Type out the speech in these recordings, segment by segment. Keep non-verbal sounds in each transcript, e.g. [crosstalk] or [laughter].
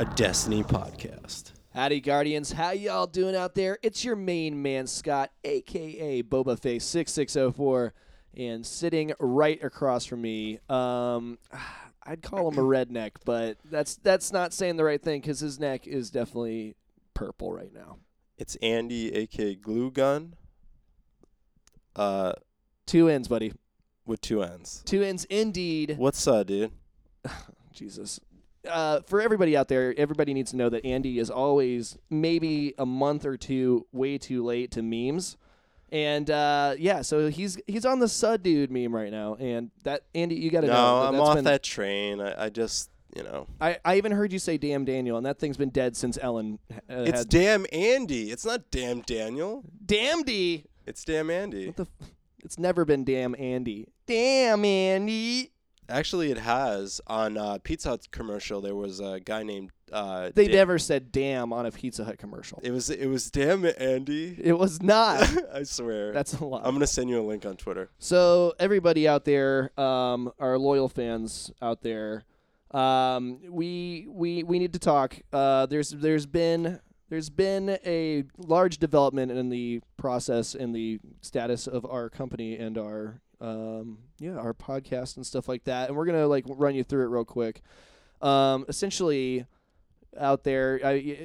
a Destiny podcast. Howdy, Guardians. How y'all doing out there? It's your main man, Scott, aka Boba Face 6604, and sitting right across from me. Um, [sighs] I'd call him a redneck, but that's that's not saying the right thing because his neck is definitely purple right now. It's Andy, aka Glue Gun, uh, Two ends, buddy. with two ends. Two ends, indeed. What's up, dude? [sighs] Jesus. Uh, for everybody out there, everybody needs to know that Andy is always maybe a month or two way too late to memes. And uh, yeah, so he's he's on the Sud Dude meme right now, and that Andy, you got to No, know. that I'm off been- that train. I, I just, you know, I, I even heard you say "damn Daniel," and that thing's been dead since Ellen. Uh, it's damn Andy. It's not damn Daniel. damn D. It's damn Andy. What the? F- it's never been damn Andy. Damn Andy. Actually, it has on uh, Pizza Hut commercial. There was a guy named. Uh, They Da- never said "damn" on a Pizza Hut commercial. It was. It was damn Andy. It was not. [laughs] I swear. That's a lot. I'm gonna send you a link on Twitter. So everybody out there, um, our loyal fans out there, um, we we we need to talk. Uh, there's there's been there's been a large development in the process and the status of our company and our um, yeah our podcast and stuff like that. And we're gonna like run you through it real quick. Um, essentially, out there, I,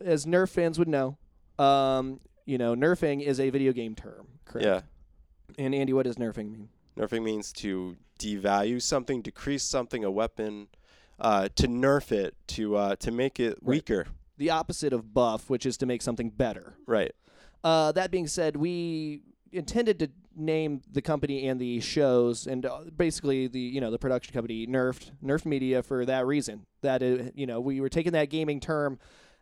as Nerf fans would know, um, you know, nerfing is a video game term. Correct. Yeah. And Andy, what does nerfing mean? Nerfing means to devalue something, decrease something, a weapon, uh, to nerf it, to uh, to make it Right. weaker. The opposite of buff, which is to make something better. Right. Uh, that being said, we intended to name the company and the shows and uh, basically the you know the production company nerfed nerfed media for that reason. That it, you know we were taking that gaming term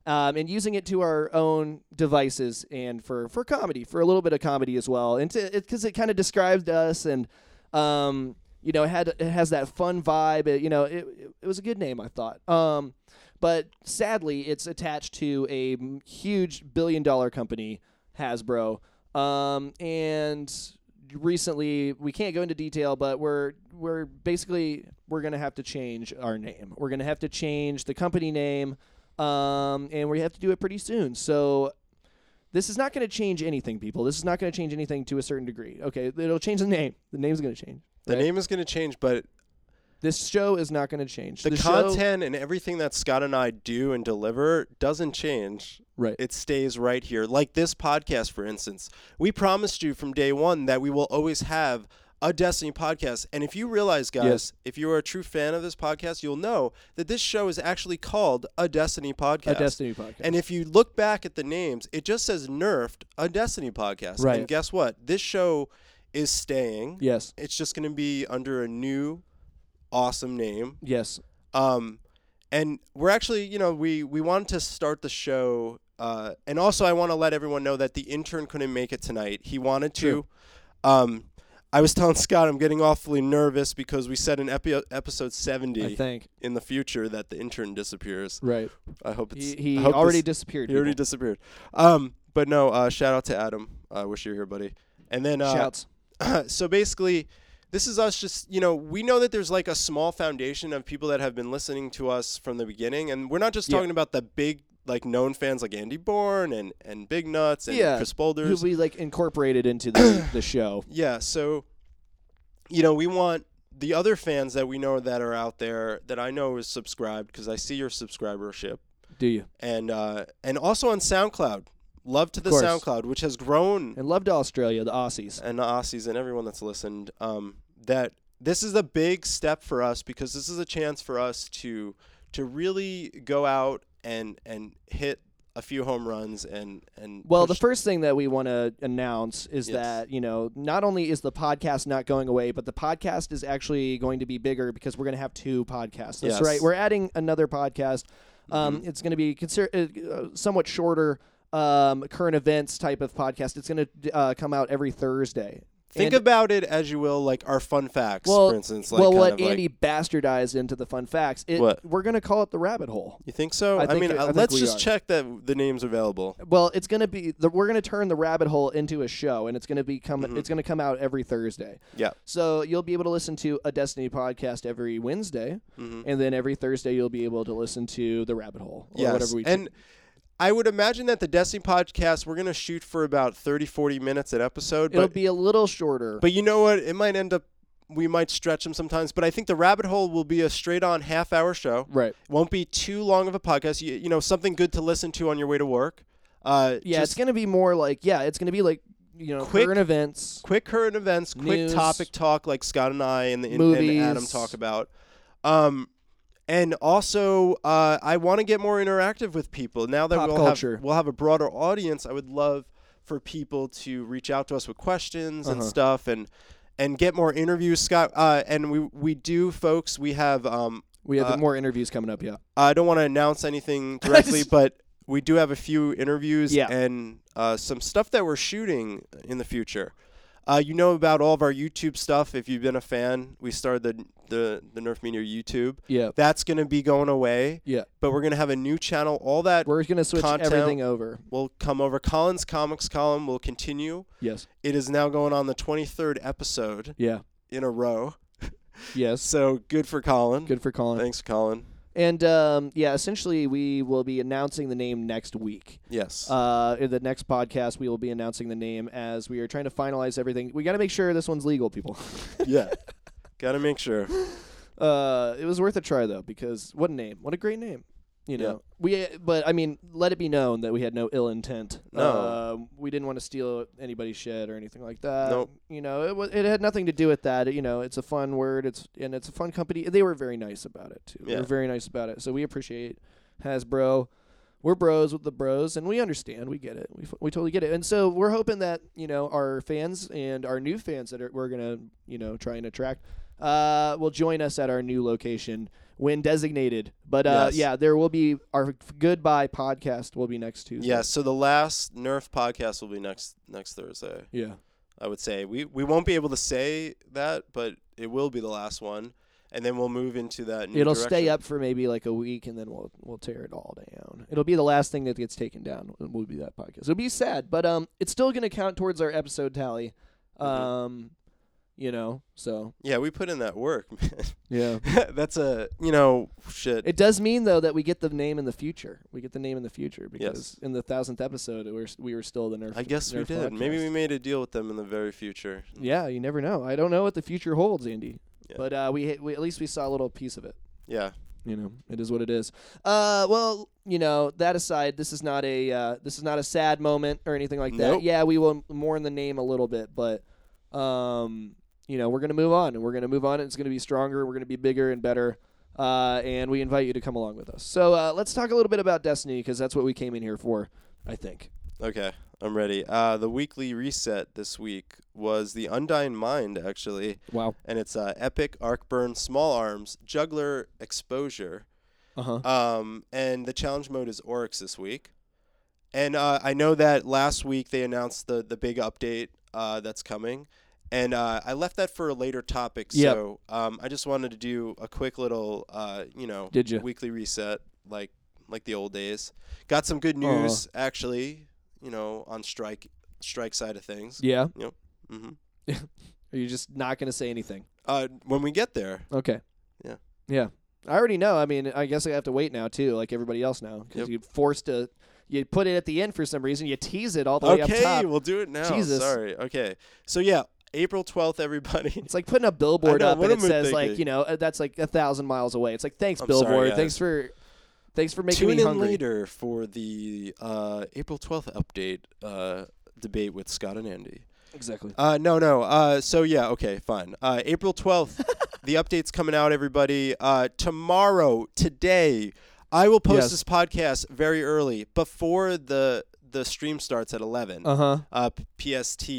um, and using it to our own devices and for for comedy for a little bit of comedy as well. And because it, kind of described us and um, you know it had it has that fun vibe. It, you know it, it, it was a good name I thought. Um, but sadly it's attached to a huge billion dollar company Hasbro. Um, and recently we can't go into detail but we're we're basically we're gonna have to change our name. We're gonna have to change the company name um, and we have to do it pretty soon. So this is not going to change anything people. This is not going to change anything to a certain degree. Okay it'll change the name. The name's going to change The right? name is going to change, but this show is not going to change the, show- content and everything that Scott and I do and deliver doesn't change. right It stays right here. Like this podcast, for instance. We promised you from day one that we will always have a Destiny podcast. And if you realize, guys, Yes. if you are a true fan of this podcast, you'll know that this show is actually called a Destiny podcast. a destiny podcast And if you look back at the names, it just says Nerfed, a Destiny podcast. Right. And guess what? This show is staying. yes It's just going to be under a new, awesome name. yes Um, and we're actually, you know, we we wanted to start the show. Uh, and also, I want to let everyone know that the intern couldn't make it tonight. He wanted to. Um, I was telling Scott I'm getting awfully nervous because we said in epi- episode 70 i think in the future that the intern disappears. right I hope it's. he, he I hope already this- disappeared he already people. disappeared. Um, but no, uh, shout out to Adam. I wish you were here, buddy. And then uh, shouts [clears throat] so basically, this is us just, you know, we know that there's like a small foundation of people that have been listening to us from the beginning. And we're not just Yeah. talking about the big, like, known fans like Andy Bourne and, and Big Nuts and Yeah, Chris who Boulders. we like incorporated into the, the [coughs] show Yeah. So, you know, we want the other fans that we know that are out there that I know is subscribed because I see your subscribership. do you And, uh, and also on SoundCloud. Love to the course. SoundCloud, which has grown and love to australia the aussies and the Aussies and everyone that's listened um, that this is a big step for us because this is a chance for us to to really go out and and hit a few home runs and and Well, the first thing that we want to announce is Yes. that, you know, not only is the podcast not going away, but the podcast is actually going to be bigger because we're going to have two podcasts. That's Yes. right. We're adding another podcast. Um, Mhm. It's going to be consider- uh, somewhat shorter um, current events type of podcast. It's going to uh, come out every Thursday. Think And- about it as you will, like our fun facts, Well- for instance. Like well, what of like- Andy bastardized into the fun facts, it, What? we're gonna call it the rabbit hole. you think so? I I, think mean, it- I uh, let's just are. check that the name's available. Well, it's gonna be the, we're gonna turn the rabbit hole into a show, and it's gonna be come Mhm. it's gonna come out every Thursday. Yeah. So you'll be able to listen to a Destiny podcast every Wednesday, hmm and then every Thursday you'll be able to listen to the rabbit hole or Yes, whatever we and I would imagine that the Destiny podcast we're gonna shoot for about 30, 40 minutes an episode. it'll But be a little shorter. but you know what? It might end up we might stretch them sometimes. But I think the rabbit hole will be a straight on half hour show. right. It won't be too long of a podcast. You, you know, something good to listen to on your way to work. Uh, Yeah, it's gonna be more like yeah, it's gonna be like you know Quick- current events. quick current events, quick topic talk like Scott and I and, the, and Adam talk about. Um, and also, uh, I want to get more interactive with people now that Pop we'll culture. have we'll have a broader audience. I would love for people to reach out to us with questions and Uh-huh. stuff and and get more interviews, Scott. Uh, and we we do, folks. We have. Um, We have Uh, more interviews coming up. Yeah. I don't want to announce anything [laughs] directly, but we do have a few interviews Yeah. and uh, some stuff that we're shooting in the future. Uh, you know about all of our YouTube stuff. If you've been a fan, we started the the, the Nerf Media YouTube. Yeah. That's going to be going away, Yeah. but we're going to have a new channel. All that We're gonna switch everything over. We'll come over. Colin's Comics column will continue. Yes. It is now going on the 23rd episode Yeah. in a row. Yes. [laughs] So good for Colin. Good for Colin. Thanks, Colin. And um, yeah, essentially, we will be announcing the name next week. Yes. Uh, in the next podcast, we will be announcing the name as we are trying to finalize everything. We got to make sure this one's legal, people. [laughs] yeah. Got to make sure. Uh, it was worth a try though, because what a name! What a great name! You know, we. But I mean, let it be known that we had no ill intent. No. Uh, we didn't want to steal anybody's shit or anything like that. Nope. You know, it was. It had nothing to do with that. You know, it's a fun word. It's and it's a fun company. They were very nice about it too. They Yeah. were very nice about it. So we appreciate Hasbro. We're bros with the bros, and we understand. We get it. We, f- we totally get it. And so we're hoping that you know our fans and our new fans that are, we're gonna you know try and attract uh, will join us at our new location when designated. But uh, Yes. yeah, there will be our goodbye podcast will be next Tuesday. Yeah, so the last Nerf podcast will be next next Thursday. Yeah. I would say we we won't be able to say that, but it will be the last one, and then we'll move into that. New It'll stay up for maybe like a week, and then we'll we'll tear it all down. It'll be the last thing that gets taken down. It will be that podcast. It'll be sad, but um, it's still gonna count towards our episode tally. Mhm. Um, you know, so Yeah, we put in that work, [laughs] man. yeah. [laughs] That's a you know shit. It does mean though that we get the name in the future. We get the name in the future because in the thousandth episode we were we were still the Nerf. I guess we Nerf did. Maybe we made a deal with them in the very future. Yeah, you never know. I don't know what the future holds, Andy. Yeah. But uh, we, we at least we saw a little piece of it. Yeah. You know, it is what it is. Uh, well, you know, that aside, this is not a uh, this is not a sad moment or anything like that. Nope. Yeah, we will mourn the name a little bit, but um, you know, we're gonna move on, and we're gonna move on. And it's gonna be stronger. We're gonna be bigger and better. Uh, and we invite you to come along with us. So uh, let's talk a little bit about Destiny because that's what we came in here for. I think. Okay, I'm ready. Uh, the weekly reset this week was the Undying Mind, actually, Wow. and it's uh, Epic Arcburn Small Arms Juggler Exposure. Uh huh. Um, and the challenge mode is Oryx this week. And uh, I know that last week they announced the the big update uh, that's coming, and uh, I left that for a later topic. Yep. So um, I just wanted to do a quick little, uh, you know, Did ya? weekly reset like like the old days. Got some good news actually, you know, on strike strike side of things. Yeah. Yep. Mhm. [laughs] Are you just not gonna say anything? Uh, when we get there, Okay. Yeah. Yeah. I already know. I mean, I guess I have to wait now too, like everybody else now, because Yep. you forced to. You put it at the end for some reason. You tease it all the way up okay, top. we'll do it now. Jesus. Sorry. Okay, so yeah, April twelfth, everybody. It's like putting a billboard know, up what and it am I says like you know uh, that's like a thousand miles away. It's like thanks I'm billboard. sorry, guys. thanks for thanks for making Tune me in later for the uh, April 12th update uh, debate with Scott and Andy. Exactly. Uh, no, no. Uh, so yeah, okay, fine. Uh, April 12th, [laughs] the update's coming out, everybody. Uh, tomorrow, today, I will post Yes. this podcast very early before the the stream starts at 11 Uh huh. uh, p- PST.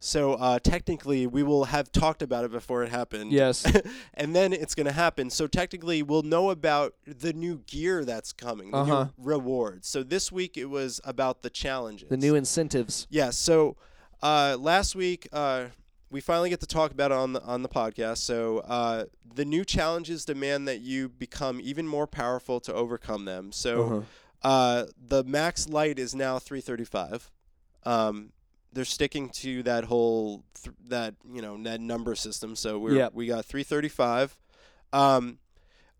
So uh, technically, we will have talked about it before it happened. Yes. [laughs] and then it's going to happen. So technically, we'll know about the new gear that's coming, the Uh-huh. new rewards. So this week it was about the challenges. The new incentives. Yeah. So uh, last week, uh, we finally get to talk about it on the on the podcast. So uh, the new challenges demand that you become even more powerful to overcome them. So Uh-huh. uh, the max light is now 335. Um, they're sticking to that whole th- that you know that number system. So we Yep. we got 335. Um,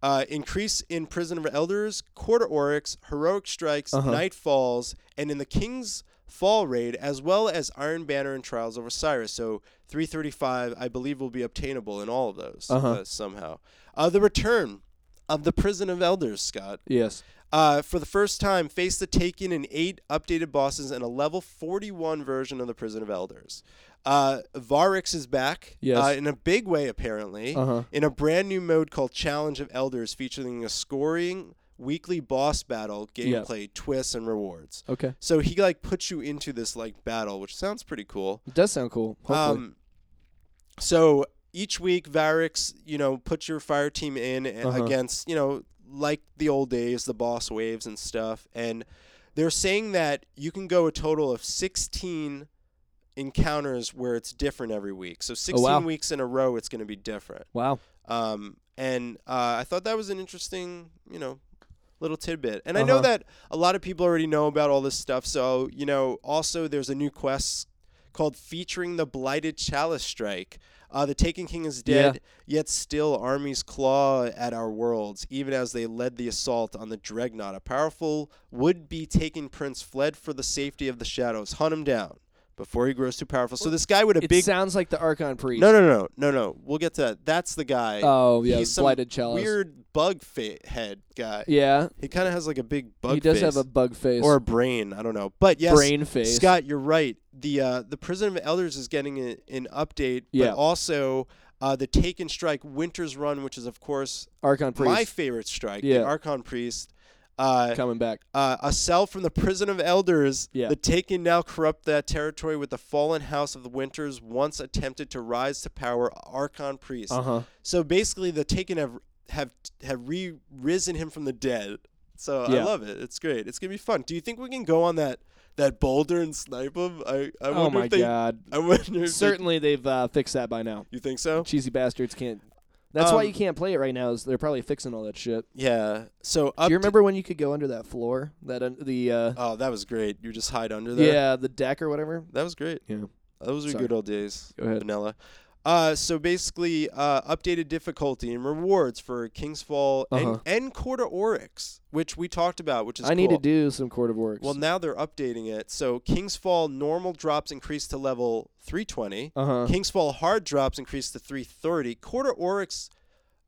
uh, increase in Prison of Elders, Court of Oryx, Heroic Strikes, Uh-huh. Night Falls, and in the King's Fall raid, as well as Iron Banner and Trials of Osiris. So 335, I believe, will be obtainable in all of those Uh-huh. uh, somehow. Uh, the return of the Prison of Elders, Scott. Yes. Uh, for the first time, face the Taken in eight updated bosses and a level 41 version of the Prison of Elders. Uh, Variks is back Yes. uh, in a big way, apparently, Uh huh. in a brand new mode called Challenge of Elders, featuring a scoring weekly boss battle, gameplay, twists, and rewards. Okay. So he like puts you into this like battle, which sounds pretty cool. It does sound cool. Hopefully. Um, so each week, Variks, you know, puts your fire team in Uh-huh. against, you know, like the old days, the boss waves and stuff. And they're saying that you can go a total of 16 encounters where it's different every week. So 16 wow. weeks in a row, it's going to be different. wow. Um, and uh, I thought that was an interesting, you know, little tidbit. And I know Uh-huh. that a lot of people already know about all this stuff. So, you know, also there's a new quest called Featuring the Blighted Chalice Strike. Uh, the Taken King is dead, yet still armies claw at our worlds, even as they led the assault on the Dreadnought. A powerful would-be Taken prince fled for the safety of the shadows. Hunt him down before he grows too powerful. So this guy with a It big... sounds like the Archon priest. No, no, no, no, no. We'll get to that. That's the guy Oh yeah, he's some blighted chalice. weird bug fa- head guy. Yeah. He kind of has like a big bug he does face. have a bug face or a brain. I don't know. But yes, brain face. Scott, you're right. The uh, the Prison of Elders is getting a, an update, Yeah. but also uh, the Taken Strike Winter's Run, which is of course Archon priest my favorite strike, Yeah. the Archon Priest. Uh, coming back. uh, a cell from the Prison of Elders. Yeah. The Taken now corrupt that territory with the fallen house of the Winters once attempted to rise to power Archon Priest. Uh huh. So basically, the Taken have have have re risen him from the dead. So I love it. It's great. It's gonna be fun. Do you think we can go on that that boulder and snipe him? I I Oh wonder my if they. god. I wonder. Certainly they've uh, fixed that by now. you think so? Cheesy bastards can't. That's why Um, you can't play it right now. Is they're probably fixing all that shit. Yeah. So Do you remember when you could go under that floor? That uh, the uh, oh, that was great. You just hide under there. yeah, the deck or whatever. That was great. Yeah. Those are Sorry. good old days. Go ahead. Vanilla. Uh, so basically, uh, updated difficulty and rewards for King's Fall Uh-huh. and, and Court of Oryx, which we talked about, which is I need to do some Court of Oryx. Well, now they're updating it. So King's Fall normal drops increase to level 320. uh huh. King's Fall hard drops increase to 330. Court of Oryx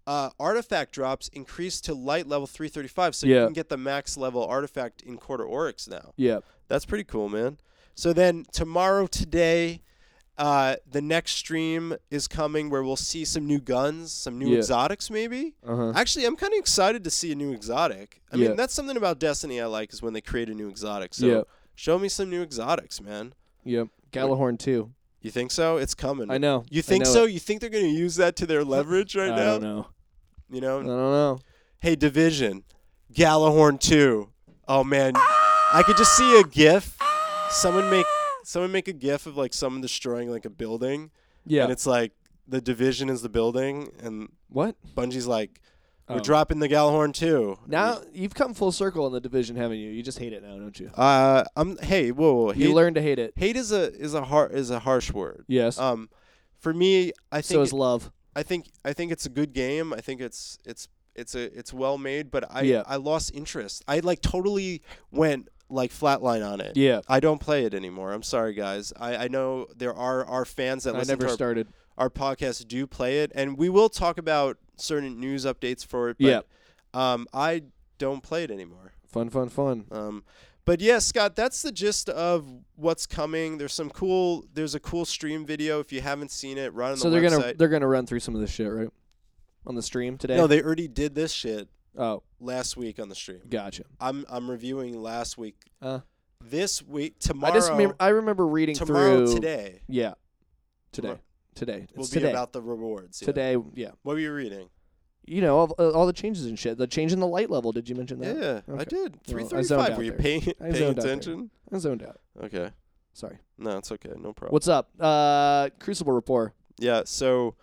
uh, artifact drops increase to light level 335. So you can get the max level artifact in Court of Oryx now. Yeah. That's pretty cool, man. So then tomorrow, today, uh, the next stream is coming where we'll see some new guns, some new Yeah. exotics, maybe. Uh huh. Actually, I'm kind of excited to see a new exotic. I Yeah. mean, that's something about Destiny I like is when they create a new exotic. So Yeah. show me some new exotics, man. Yep. Gjallarhorn too. You think so? It's coming. I know. You think know so? it. You think they're going to use that to their leverage right [laughs] I now? don't know. You know? I don't know. Hey, Division, Gjallarhorn 2. Oh man, I could just see a gif. Someone make someone make a gif of like someone destroying like a building Yeah. and it's like the Division is the building and what? Bungie's like we're Oh. dropping the Gjallarhorn too. Now you've come full circle in the division, haven't you? You just hate it now, don't you? uh I'm hey, whoa, whoa, You hate, learn to hate it. hate is a is a har- is a harsh word. Yes. Um for me, I think so is love. I think I think it's a good game. I think it's it's it's a it's well made, but I Yeah. I lost interest. I like totally went like flatline on it. Yeah. I don't play it anymore. I'm sorry, guys. I, I know there are our fans that I listen never to our, started. our podcast do play it, and we will talk about certain news updates for it. But, Yeah. Um, I don't play it anymore. Fun, fun, fun. Um, but yeah, Scott, that's the gist of what's coming. There's some cool. There's a cool stream video. If you haven't seen it, run on So the they're website. gonna they're gonna run through some of this shit, right? On the stream today. no, they already did this shit oh, last week on the stream. gotcha. I'm I'm reviewing last week. Uh, This week tomorrow. I just remember, I remember reading tomorrow through today Yeah. Today. Tomorrow. Today. will It's be today. about the rewards. yeah. today. Yeah. What were you reading? You know all, uh, all the changes and shit. The change in the light level. Did you mention that? Yeah, I Okay. did. I Three zoned thirty-five. Were you paying paying zoned out there. attention? I zoned out. Okay. Sorry. No, it's okay. No problem. What's up? Uh, Crucible Report. Yeah, so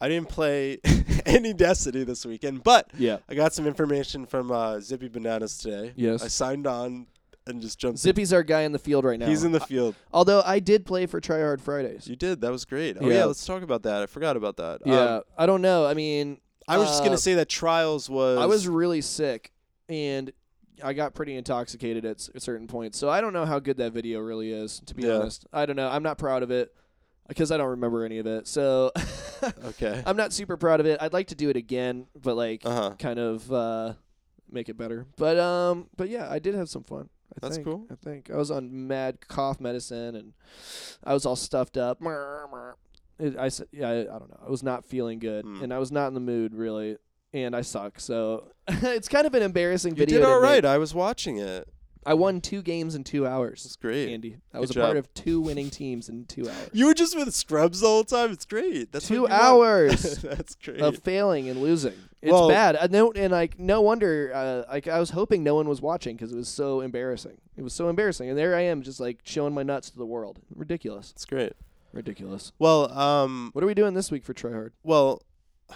I didn't play [laughs] any Destiny this weekend, but Yeah. I got some information from uh, Zippy Bananas today. Yes. I signed on and just jumped. Zippy's our guy in the field right now. He's in the field. Although I did play for Try Hard Fridays. You did. That was great. Oh yeah, Yeah. let's talk about that. I forgot about that. Yeah. Um, I don't know. I mean, I was just Uh, gonna say that Trials was. I was really sick and I got pretty intoxicated at s- certain points. So I don't know how good that video really is, to be Yeah. honest. I don't know. I'm not proud of it because I don't remember any of it. So [laughs] okay. I'm not super proud of it. I'd like to do it again, but like Uh huh. kind of uh make it better. But um but yeah, I did have some fun. I That's think. cool. I think I was on mad cough medicine and I was all stuffed up. It, I said, yeah, I, I don't know. I was not feeling good, Hmm. and I was not in the mood really, and I suck. So [laughs] it's kind of an embarrassing You video. did all right. I was watching it. I won two games in two hours. That's great. Andy, I Good was a job. part of two winning teams in two hours. You were just with scrubs the whole time. It's great. That's Two what you want. hours [laughs] That's great. of failing and losing. It's Well- bad. I know, and like no wonder. Uh, like I was hoping no one was watching because it was so embarrassing. It was so embarrassing, and there I am, just like showing my nuts to the world. Ridiculous. it's great. Ridiculous. Well, um, What are we doing this week for Try Hard? well, [sighs]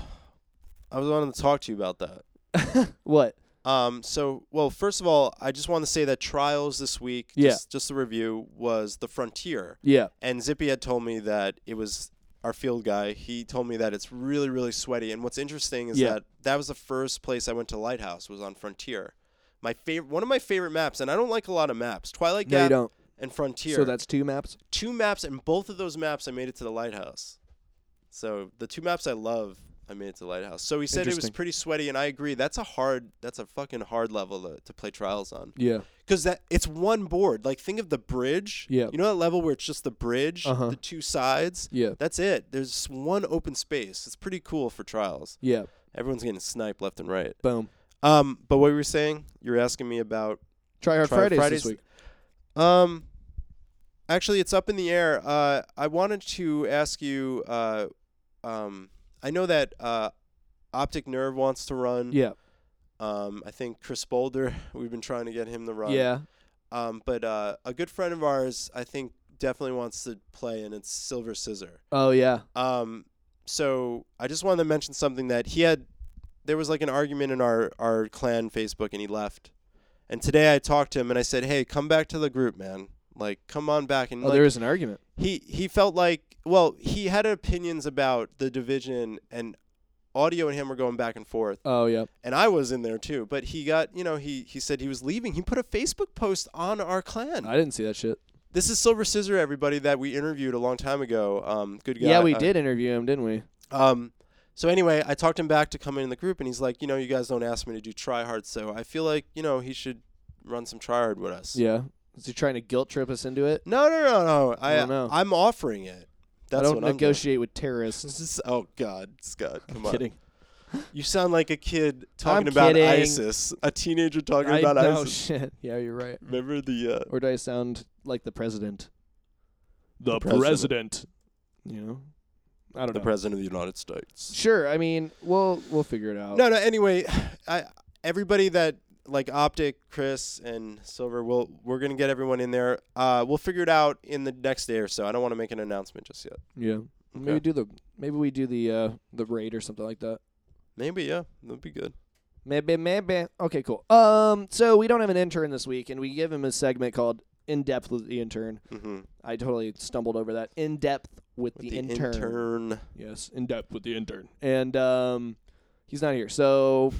I was wanting to talk to you about that. [laughs] What? Um, so, well, first of all, I just want to say that Trials this week, Yeah. just, just a review, was the Frontier. Yeah. And Zippy had told me that it was our field guy. He told me that it's really, really sweaty. And what's interesting is Yeah. that that was the first place I went to Lighthouse was on Frontier. My favorite, one of my favorite maps, and I don't like a lot of maps. Twilight No, you Gap don't. and Frontier. So that's two maps. two maps, and both of those maps I made it to the Lighthouse. So the two maps I love, I made it to Lighthouse. So he said it was Interesting. pretty sweaty, and I agree. That's a hard, that's a fucking hard level to, to play trials on Yeah. because that it's one board. Like think of the bridge. Yeah. You know that level where it's just the bridge, Uh-huh. the two sides. Yeah. That's it. There's one open space. It's pretty cool for trials. Yeah. Everyone's getting sniped left and right. Boom. Um, but what you were saying, you were asking me about Try Hard Try Hard Fridays, Fridays. this week. Um, actually, it's up in the air. Uh, I wanted to ask you. Uh, um, I know that uh, Optic Nerve wants to run. Yeah. Um, I think Chris Boulder. [laughs] We've been trying to get him to run. Yeah. Um, but uh, a good friend of ours, I think, definitely wants to play, and it's Silver Scissor. Oh yeah. Um, so I just wanted to mention something that he had. There was like an argument in our our clan Facebook, and he left. And today I talked to him, and I said, "Hey, come back to the group, man. Like, come on back." And Oh, like, there is an argument. he he felt like, well, he had opinions about the division, and audio and him were going back and forth, Oh yeah. and I was in there too. But he got, you know, he he said he was leaving. He put a Facebook post on our clan. I didn't see that shit. This is Silver Scissor, everybody that we interviewed a long time ago. Um, good guy. Yeah, we Uh, did interview him, didn't we? um, so anyway, I talked him back to come in the group, and he's like, you know, you guys don't ask me to do try hard, so I feel like you know he should run some try hard with us. Yeah. Is he trying to guilt trip us into it? No, no, no, no. I, know. I'm offering it. That's I don't what I'm negotiate with terrorists. Is- [laughs] oh God, Scott, come on. Kidding. You sound like a kid [laughs] talking I'm about kidding. ISIS. A teenager talking I about know ISIS. [laughs] shit. Yeah, you're right. Remember the uh, Or do I sound like the president? The president. You know? I don't the know. president of the United States? Sure. I mean, we'll we'll figure it out. No, no. Anyway, [sighs] I everybody that like Optic, Chris, and Silver, we'll we're gonna get everyone in there. Uh, we'll figure it out in the next day or so. I don't want to make an announcement just yet. Yeah. Maybe do the maybe we do the uh the raid or something like that. Maybe yeah, that'd be good. Maybe maybe. Okay, cool. Um so we don't have an intern this week and we give him a segment called In Depth with the Intern. Mm-hmm. I totally stumbled over that. In Depth with, the, intern. intern. Yes, In Depth with the Intern. And um he's not here. So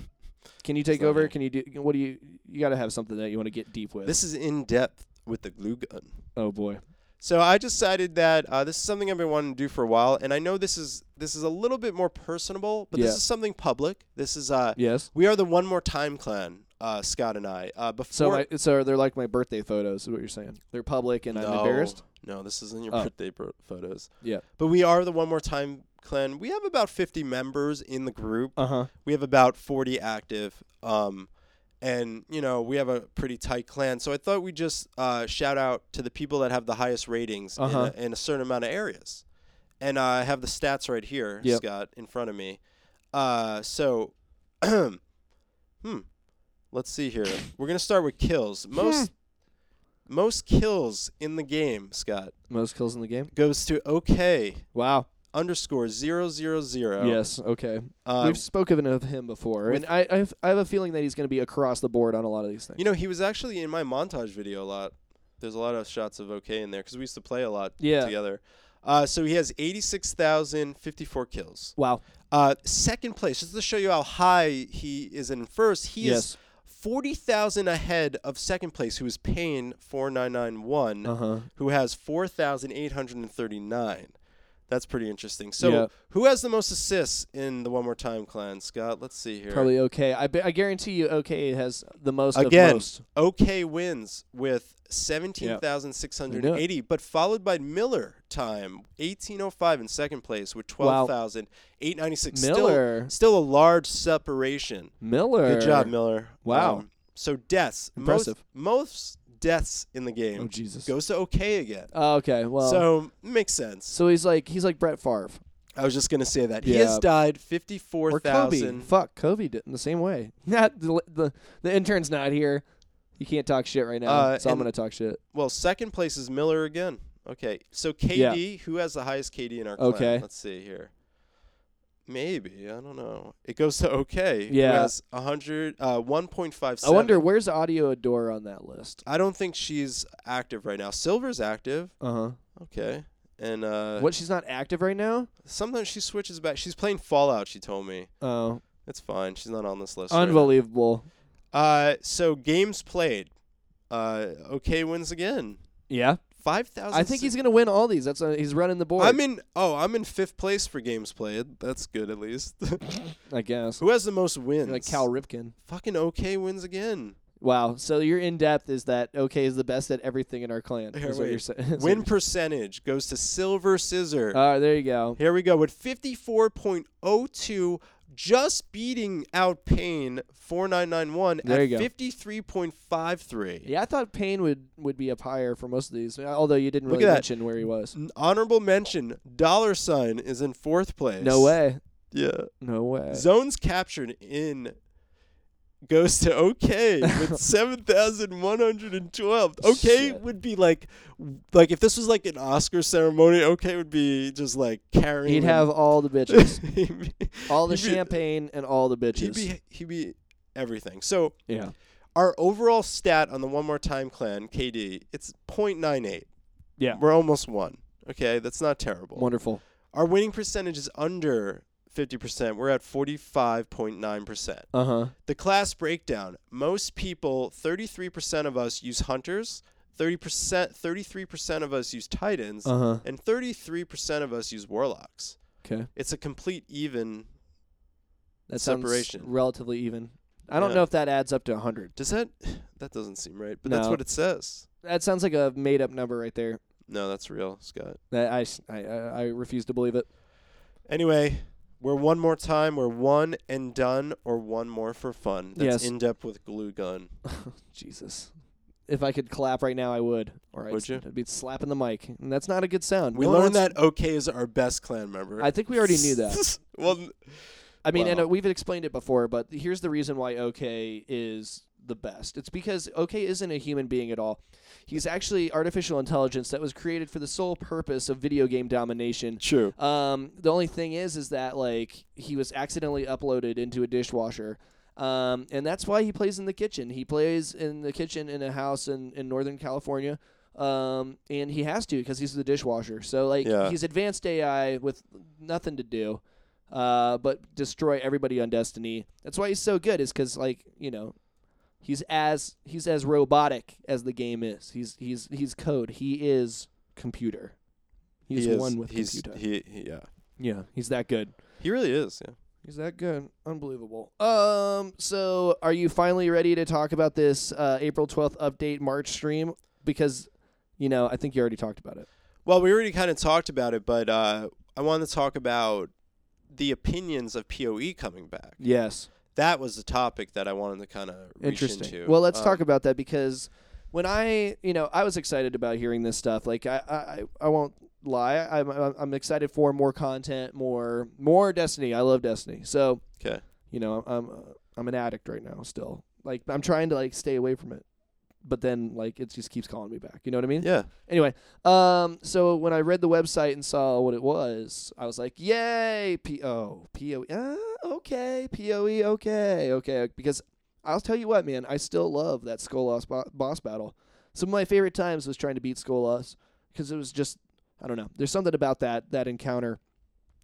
can you take over? Can you do what do you you got to have something that you want to get deep with. This is in depth with the glue gun. oh boy. So I decided that uh, this is something I've been wanting to do for a while, and I know this is this is a little bit more personable, but Yeah. this is something public. This is uh, Yes. we are the One More Time clan, uh, Scott and I. Uh, before So my, so they're like my birthday photos. Is what you're saying? They're public and I'm embarrassed. No, this isn't your Oh. birthday photos. Yeah. But we are the One More Time clan. We have about 50 members in the group. Uh huh. We have about 40 active. Um, and, you know, we have a pretty tight clan. So I thought we'd just uh, shout out to the people that have the highest ratings Uh-huh. in, a, in a certain amount of areas. And uh, I have the stats right here, Yep. Scott, in front of me. Uh, so, [clears throat] hmm, let's see here. We're going to start with kills. Most. Most kills in the game, Scott, Most kills in the game. goes to OK Wow. Underscore zero zero zero. Yes. Okay. Uh, We've spoken of him before, and I I have, I have a feeling that he's going to be across the board on a lot of these things. you know, he was actually in my montage video a lot. There's a lot of shots of OK in there because we used to play a lot Yeah. together. Uh, so he has 86,054 kills. wow. Uh, second place, just to show you how high he is in first, he is yes. 40,000 ahead of second place, who is Payne 4991, Uh huh. who has 4,839. That's pretty interesting. So, Yeah. who has the most assists in the One More Time clan, Scott? Let's see here. Probably okay. I, be, I guarantee you, okay has the most Again. of most. OK wins with 17,680, but followed by Miller time 1805 in second place with Wow. 12,896. Still, Miller. still a large separation. Miller. Good job, Miller. Wow. Um, so deaths, Impressive. most most deaths in the game. Oh Jesus. goes to OK again. Oh, okay. Well. so makes sense. so he's like he's like Brett Favre I was just gonna say that he has Yeah. died or fifty-four Kobe. thousand. Fuck, Kobe did in the same way. [laughs] Not the, the the intern's not here. You can't talk shit right now, Uh, so I'm gonna talk shit. Well, second place is Miller again. Okay, so KD, who has the highest KD in our clan? Okay. Let's see here. Maybe I don't know. It goes to OK. Yeah. Who has hundred, uh, one point five. I wonder where's Audio Adore on that list. I don't think she's active right now. Silver's active. Uh huh. Okay. And uh, what? She's not active right now. sometimes she switches back. She's playing Fallout. She told me Oh, it's fine. She's not on this list. right unbelievable. Uh, so games played. Uh, OK wins again. Yeah, Five thousand. I think he's gonna win all these. That's uh he's running the board. I'm in. Oh, I'm in fifth place for games played. That's good at least. [laughs] I guess. Who has the most wins? You're like Cal Ripken. Fucking OK wins again. Wow. So your in depth is that OK is the best at everything in our clan. Here, is what you're saying. [laughs] Win percentage goes to Silver Scissor. Uh, there you go. Here we go with 54.02, just beating out Payne 4991 There at you 53.53. Yeah, I thought Payne would would be up higher for most of these, uh, although you didn't Look really at that. mention where he was. Honorable mention: Dollar Sign is in fourth place. No way. Yeah. No way. Zones captured in goes to OK with [laughs] seven thousand one hundred and twelve. OK Shit. would be like, like if this was like an Oscar ceremony, OK would be just like carrying. He'd them. have all the [laughs] bitches, all the he'd be- champagne, and all the bitches. He'd be he'd be everything. So yeah. our overall stat on the One More Time clan KD, it's 0.98. Yeah. We're almost one. Okay, that's not terrible. Wonderful. Our winning percentage is under 50%. We're at 45.9%. Uh huh. The class breakdown. Most people, 33% of us use hunters, 30%, 33% of us use titans, Uh huh. and 33% of us use warlocks. Okay. It's a complete even. That Separation. relatively even. I don't Yeah. know if that adds up to 100. Does that [sighs] that doesn't seem right, but that's what it says. That sounds like a made up number right there. No, that's real, Scott. That I refuse to believe it. Anyway, we're one more time. We're one and done, or one more for fun. That's Yes. in depth with glue gun. [laughs] Jesus. If I could clap right now, I would. Or I'd, you? I'd be slapping the mic. And that's not a good sound. We No learned that OK is our best clan member. I think we already knew that. [laughs] well, I mean, and uh, we've explained it before, but here's the reason why OK is the best. It's because OK isn't a human being at all. He's actually artificial intelligence that was created for the sole purpose of video game domination. true. Um, the only thing is, is that like he was accidentally uploaded into a dishwasher. Um, and that's why he plays in the kitchen. He plays in the kitchen in a house in, in Northern California. Um, and he has to because he's the dishwasher. So like Yeah. he's advanced AI with nothing to do, uh, but destroy everybody on Destiny. That's why he's so good. Is because like you know, he's as he's as robotic as the game is. He's he's he's code. He is computer. He's he is, one with he's, computer. He, he, yeah. Yeah, he's that good. He really is. Yeah. He's that good. Unbelievable. Um, so are you finally ready to talk about this uh, April 12th update March stream? Because, you know, I think you already talked about it. Well, we already kind of talked about it, but uh, I want to talk about the opinions of POE coming back. Yes. That was the topic that I wanted to kind of reach Interesting. into. Well, let's Um, talk about that because when I, you know, I was excited about hearing this stuff. Like I, I, I won't lie. I'm, I'm excited for more content, more, more Destiny. I love Destiny. So, Okay. you know, I'm, I'm an addict right now still. Like I'm trying to like stay away from it. But then like it just keeps calling me back. You know what I mean? Yeah. Anyway, um, so when I read the website and saw what it was, I was like, "Yay! P O P O E. Ah, okay, P O E. Okay, okay." Because I'll tell you what, man, I still love that Skolas bo- boss battle. Some of my favorite times was trying to beat Skolas because it was just I don't know. There's something about that that encounter.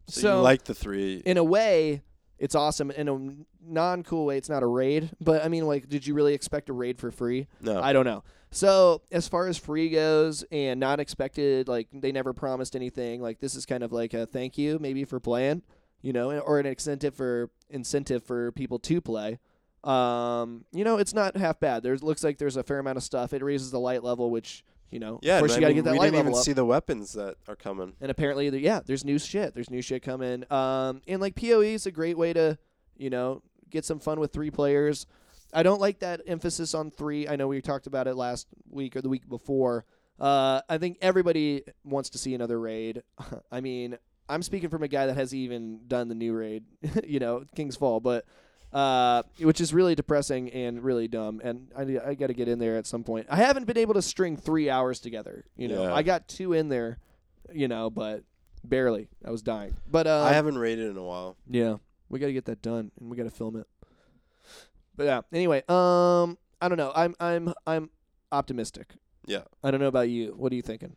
So, you like the three. in a way, it's awesome. In a non cool way, it's not a raid. But I mean, like, did you really expect a raid for free? no. I don't know. So as far as free goes and not expected, like they never promised anything. Like this is kind of like a thank you maybe for playing, you know, or an incentive for incentive for people to play. Um, you know, it's not half bad. There's looks like there's a fair amount of stuff. It raises the light level, which you know, yeah, of course you got to get that we light didn't level even up. see the weapons that are coming. And apparently, yeah, there's new shit. There's new shit coming. Um, and like POE is a great way to, you know, get some fun with three players. I don't like that emphasis on three. I know we talked about it last week or the week before. Uh, I think everybody wants to see another raid. [laughs] I mean, I'm speaking from a guy that hasn't even done the new raid, [laughs] you know, King's Fall, but uh, which is really depressing and really dumb. And I, I got to get in there at some point. I haven't been able to string three hours together. You know, Yeah. I got two in there, you know, but barely. I was dying. But uh, I haven't rated in a while. yeah, we got to get that done, and we got to film it. But yeah. Anyway, um, I don't know. I'm I'm I'm optimistic. Yeah. I don't know about you. What are you thinking?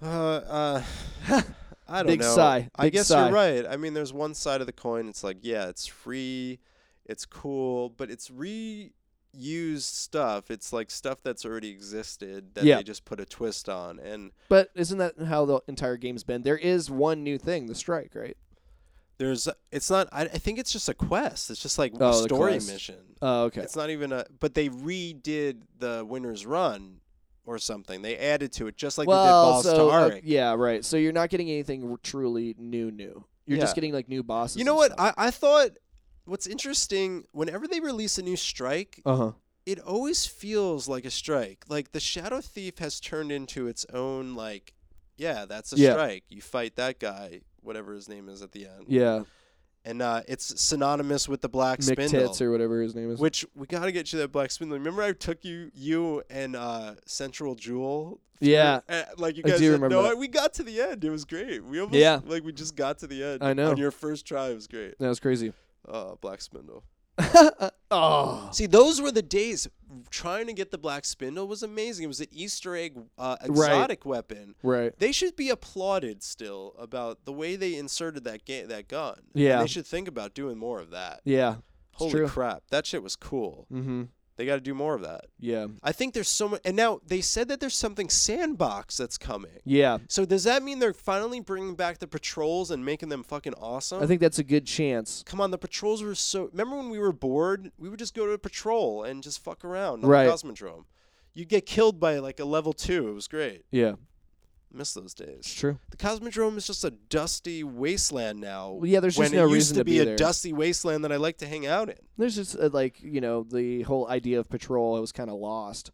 Uh, uh, [laughs] I don't Big know. sigh. I Big guess sigh. you're right. I mean, there's one side of the coin. It's like, yeah, it's free, it's cool, but it's reused stuff. It's like stuff that's already existed that Yeah. they just put a twist on. And But isn't that how the entire game's been? There is one new thing, the strike, right? there's, it's not. I, I think it's just a quest. It's just like oh, a Oh, story mission. Oh, okay. It's not even a. But they redid the Winter's Run or something. They added to it, just like they did well, Balls so uh, yeah, right. So you're not getting anything truly new, new. You're just getting like new bosses. You know what? I, I thought what's interesting whenever they release a new strike, Uh huh. it always feels like a strike. Like the Shadow Thief has turned into its own like, yeah, that's a Yeah. strike. You fight that guy, whatever his name is at the end, Yeah, and uh, it's synonymous with the Black Mick Spindle. Tits or whatever his name is. which we gotta get you that black spindle. Remember, I took you, you and uh, Central Jewel. Yeah. uh, like you guys. I do remember no, that. we got to the end. It was great. We almost, Yeah. like we just got to the end. I know. On your first try, it was great. that was crazy. Uh, black spindle. [laughs] oh, See, those were the days. Trying to get the black spindle was amazing. It was an Easter egg uh, exotic weapon. right. They should be applauded still about the way they inserted that ga- that gun. And Yeah. they should think about doing more of that. Yeah. Holy crap, that shit was cool. Mm-hmm. They got to do more of that. Yeah. I think there's so much. And now they said that there's something sandbox that's coming. Yeah. So does that mean they're finally bringing back the patrols and making them fucking awesome? I think that's a good chance. Come on, the patrols were so. Remember when we were bored? We would just go to a patrol and just fuck around on Right. the Cosmodrome. You'd get killed by like a level two. It was great. Yeah. Miss those days. It's true. The Cosmodrome is just a dusty wasteland now. Well, yeah, there's just no it used reason to to be, be a there. dusty wasteland that I like to hang out in. There's just uh, like you know the whole idea of patrol. It was kind of lost.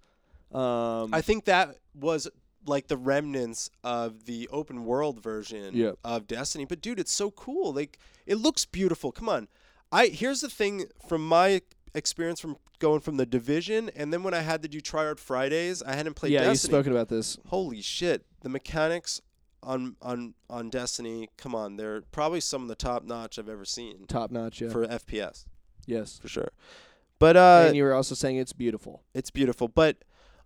Um, I think that was like the remnants of the open world version of Destiny. But dude, it's so cool. Like it looks beautiful. Come on. I here's the thing from my experience from going from the division and then when I had to do Try Hard Fridays, I hadn't played yeah, you've spoken about this. Holy shit. The mechanics on on on Destiny, come on, they're probably some of the top notch I've ever seen Top notch. Yeah. for FPS, yes. for sure. But uh and you were also saying it's beautiful. it's beautiful. But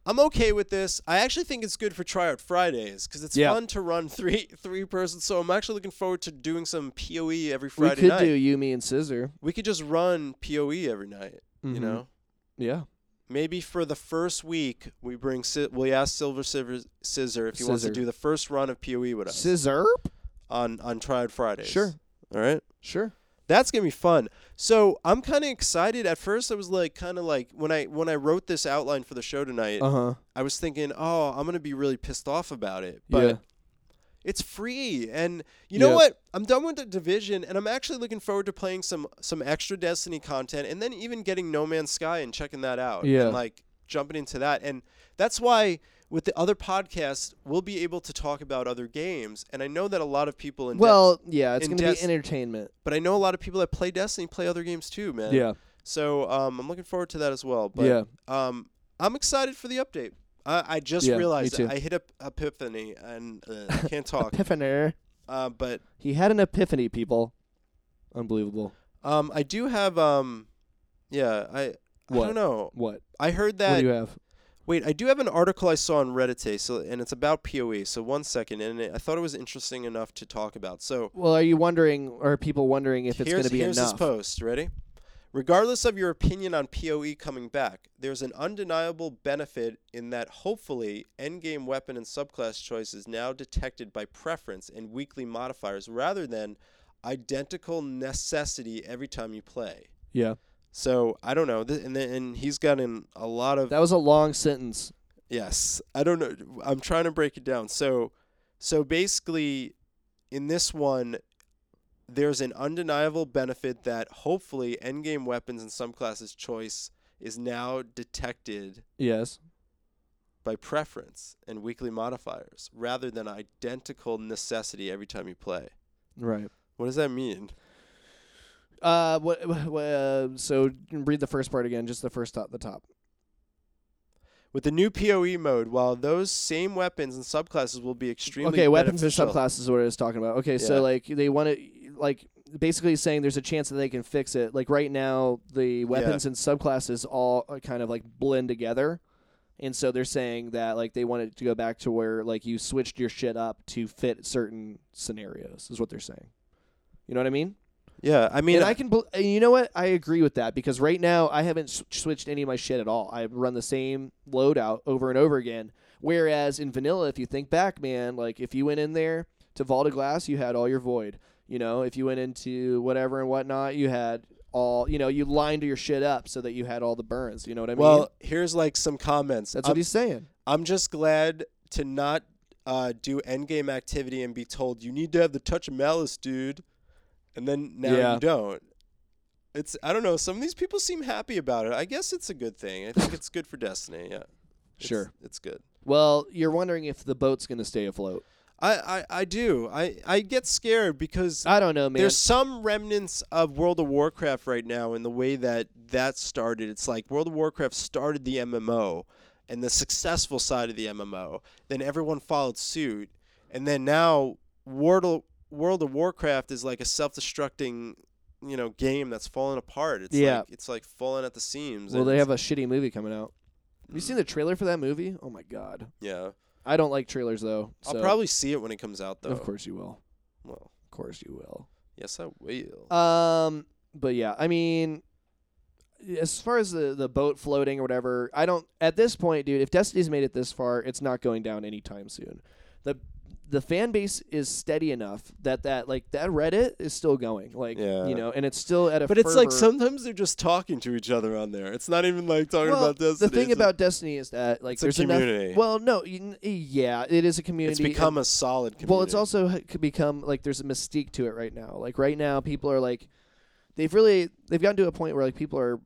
I'm okay with this. I actually think it's good for Try Hard Fridays because it's Yeah. fun to run [laughs] three three persons. So I'm actually looking forward to doing some POE every Friday. we could night. do you, me, and Scissor. we could just run POE every night. You Mhm. know, Yeah. maybe for the first week we bring Si- we ask Silver Scissor, Scissor if he wants to Scissor. do the first run of POE with us Scissor. on on Try Hard Fridays. Sure. All right. Sure. That's gonna be fun. So I'm kind of excited. At first, I was like, kind of like when I when I wrote this outline for the show tonight, Uh huh. I was thinking, oh, I'm gonna be really pissed off about it. But Yeah. It's free, and you know what? I'm done with the division, and I'm actually looking forward to playing some some extra Destiny content, and then even getting No Man's Sky and checking that out. Yeah. And like jumping into that, and that's why. With the other podcasts, we'll be able to talk about other games, and I know that a lot of people in De- Well, yeah, it's gonna Des- be entertainment. but I know a lot of people that play Destiny play other games too, man. Yeah. So um, I'm looking forward to that as well. But yeah. um, I'm excited for the update. I, I just Yeah, me realized too. I hit a epiphany and uh, I [laughs] can't talk. Epiphany. uh, but He had an epiphany, people. Unbelievable. um, I do have um, yeah, I I What? don't know. What? I heard what that. do you have? Wait, I do have an article I saw on Reddit today, so and it's about PoE. So one second, and it, I thought it was interesting enough to talk about. So Well, are you wondering, or are people wondering if it's here's, going to be here's enough? this post. Ready? Regardless of your opinion on PoE coming back, there's an undeniable benefit in that hopefully endgame weapon and subclass choice is now detected by preference and weekly modifiers rather than identical necessity every time you play. Yeah. So I don't know, th- and then, and he's gotten a lot of That was a long sentence. Yes. I don't know. I'm trying to break it down. So so basically in this one there's an undeniable benefit that hopefully endgame weapons and some classes choice is now detected Yes. by preference and weekly modifiers rather than identical necessity every time you play. Right. What does that mean? Uh, what? [laughs] what uh, so read the first part again, just the first top, the top. With the new PoE mode, while those same weapons and subclasses will be extremely okay, weapons and beneficial- subclasses is what I was talking about. Okay, Yeah. so like they want to like basically saying there's a chance that they can fix it. Like right now, the weapons and subclasses all uh, kind of like blend together. And so they're saying that like they want it to go back to where like you switched your shit up to fit certain scenarios is what they're saying. You know what I mean? Yeah, I mean and I can, bel- you know what? I agree with that because right now I haven't switched any of my shit at all. I run the same loadout over and over again. Whereas in vanilla, if you think back, man, like if you went in there to Vault of Glass, you had all your void. You know, if you went into whatever and whatnot, you had all. You know, you lined your shit up so that you had all the burns. You know what I mean? well, here's like some comments. that's I'm- what he's saying. I'm just glad to not uh, do endgame activity and be told you need to have the touch of malice, dude, and then now Yeah. you don't. It's I don't know. Some of these people seem happy about it. I guess it's a good thing. I think it's good for Destiny. Yeah, It's- Sure. it's good. Well, you're wondering if the boat's gonna stay afloat. I, I, I do. I, I get scared because I don't know, man. there's some remnants of World of Warcraft right now in the way that that started. It's like World of Warcraft started the MMO and the successful side of the MMO. Then everyone followed suit, and then now World World of Warcraft is like a self-destructing, you know, game that's falling apart. It's Yeah. like it's like falling at the seams. well, and they have a shitty movie coming out. Have you seen the trailer for that movie? Oh my god. yeah. I don't like trailers though. I'll so- probably see it when it comes out though. Of course you will. Well, Of course you will. yes, I will. Um, but yeah, I mean, as far as the the boat floating or whatever, I don't. At this point, dude, if Destiny's made it this far, it's not going down anytime soon. the The fan base is steady enough that that like that Reddit is still going, like Yeah. you know, and it's still at a. But it's like sometimes they're just talking to each other on there. It's not even like talking well, about Destiny. The thing It's a- about Destiny is that like it's a there's community. enough. Well, no, you, yeah, it is a community. it's and- become a solid community. Well, it's also could become like there's a mystique to it right now. Like right now, people are like, they've really they've gotten to a point where like people are.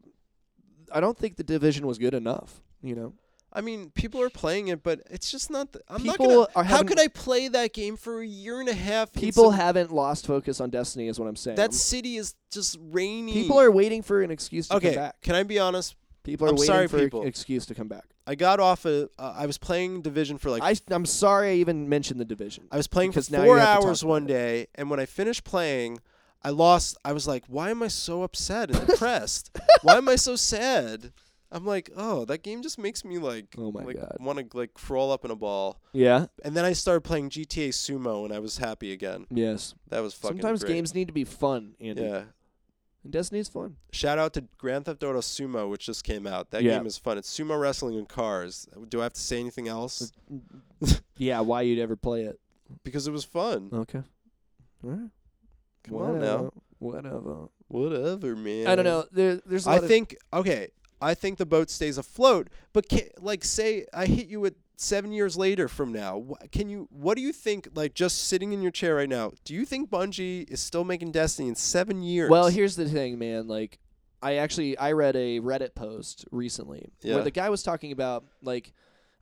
I don't think the division was good enough. You know, I mean, people are playing it, but it's just not. The, I'm People not gonna. how could I play that game for a year and a half? people some- haven't lost focus on Destiny, is what I'm saying. that city is just rainy. people are waiting for an excuse to okay. come back. Can I be honest? People are I'm waiting sorry, for people. an excuse to come back. I got off a. Uh, I was playing Division for like. I I'm sorry I even mentioned the division. I was playing because for four hours one day, and when I finished playing, I lost. I was like, "Why am I so upset and [laughs] depressed? Why am I so sad?" I'm like, "Oh, that game just makes me like, Oh my like God. want to like crawl up in a ball." Yeah. And then I started playing GTA Sumo, and I was happy again. Yes. That was fucking. Sometimes great. games need to be fun, Andy. Yeah. And Destiny's fun. Shout out to Grand Theft Auto Sumo, which just came out. That Yeah. game is fun. It's sumo wrestling in cars. Do I have to say anything else? [laughs] yeah. Why you'd ever play it? Because it was fun. Okay. All right. Come on now. Whatever. Whatever, man. I don't know. There, there's. A I think okay. I think the boat stays afloat, but can, like say I hit you at seven years later from now. Can you? What do you think? Like just sitting in your chair right now, do you think Bungie is still making Destiny in seven years? Well, here's the thing, man. Like, I actually I read a Reddit post recently Yeah. where the guy was talking about like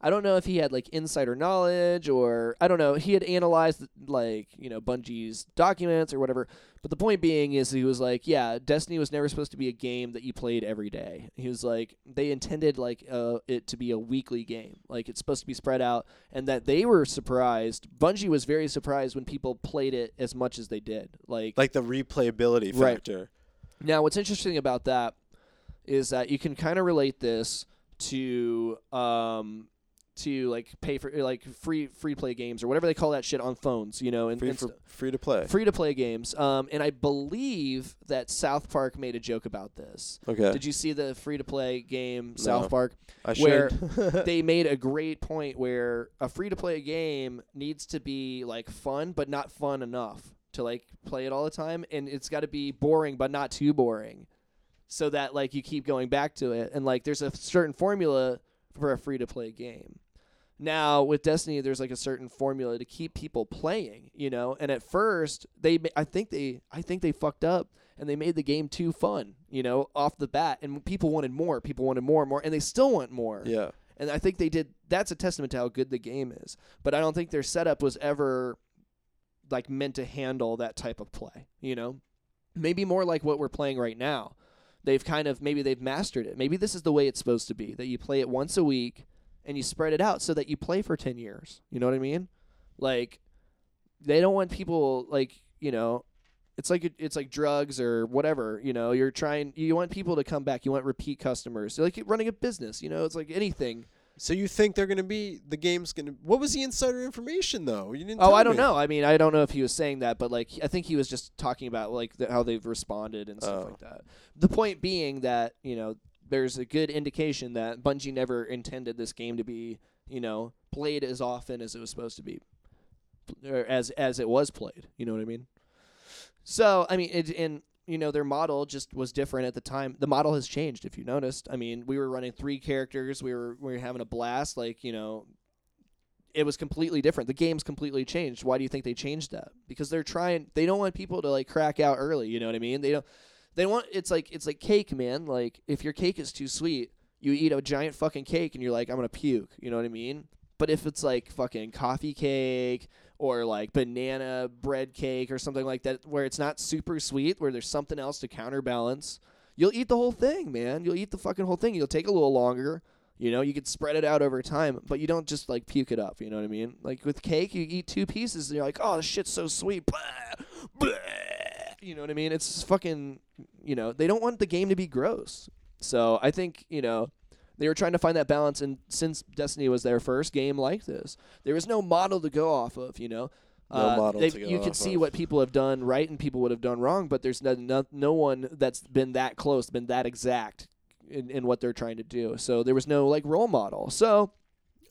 I don't know if he had like insider knowledge or I don't know. He had analyzed like, you know, Bungie's documents or whatever. But the point being is he was like, yeah, Destiny was never supposed to be a game that you played every day. He was like they intended like uh, it to be a weekly game. Like it's supposed to be spread out and that they were surprised. Bungie was very surprised when people played it as much as they did. Like Like the replayability factor. Right. now, what's interesting about that is that you can kind of relate this to um to like pay for like free free play games or whatever they call that shit on phones, you know, and, Free and for, st- free to play. free to play games. Um, and I believe that South Park made a joke about this. Okay. Did you see the free to play game No. South Park? I where should. [laughs] [laughs] they made a great point where a free to play game needs to be like fun but not fun enough to like play it all the time and it's got to be boring but not too boring so that like you keep going back to it and like there's a certain formula for a free to play game now with destiny there's like a certain formula to keep people playing you know and at first they i think they i think they fucked up and they made the game too fun you know off the bat and people wanted more people wanted more and more and they still want more yeah. and I think they did. That's a testament to how good the game is. But I don't think their setup was ever like meant to handle that type of play. You know, maybe more like what we're playing right now. They've kind of maybe they've mastered it. Maybe this is the way it's supposed to be. That you play it once a week and you spread it out so that you play for ten years. You know what I mean? Like they don't want people like you know. It's like it's like drugs or whatever, you know. You're trying. You want people to come back. You want repeat customers. Like running a business, you know. It's like anything. So you think they're gonna be the game's gonna? What was the insider information though? You didn't. Oh, I don't me. know. I mean, I don't know if he was saying that, but like, I think he was just talking about like the, how they've responded and stuff Oh. like that. The point being that you know there's a good indication that Bungie never intended this game to be you know played as often as it was supposed to be, or as as it was played. You know what I mean? So I mean, it and you know their model just was different at the time. The model has changed, if you noticed. I mean, we were running three characters. We were we were having a blast. Like you know, it was completely different. The game's completely changed. Why do you think they changed that? Because they're trying. They don't want people to like crack out early. You know what I mean? They don't. They want. It's like it's like cake, man. Like if your cake is too sweet, you eat a giant fucking cake and you're like, I'm gonna puke. You know what I mean? But if it's like fucking coffee cake or like banana bread cake or something like that, where it's not super sweet, where there's something else to counterbalance, you'll eat the whole thing, man. You'll eat the fucking whole thing. You'll take a little longer. You know, you could spread it out over time, but you don't just like puke it up. You know what I mean? Like with cake, you eat two pieces and you're like, oh, this shit's so sweet. Blah, blah. You know what I mean? It's fucking, you know, they don't want the game to be gross. So I think, you know, they were trying to find that balance. And since Destiny was their first game like this, there was no model to go off of, you know? No Uh, model they've- to go you can see of. what people have done right and people would have done wrong, but there's no, no, no one that's been that close, been that exact in, in what they're trying to do. So there was no like role model. So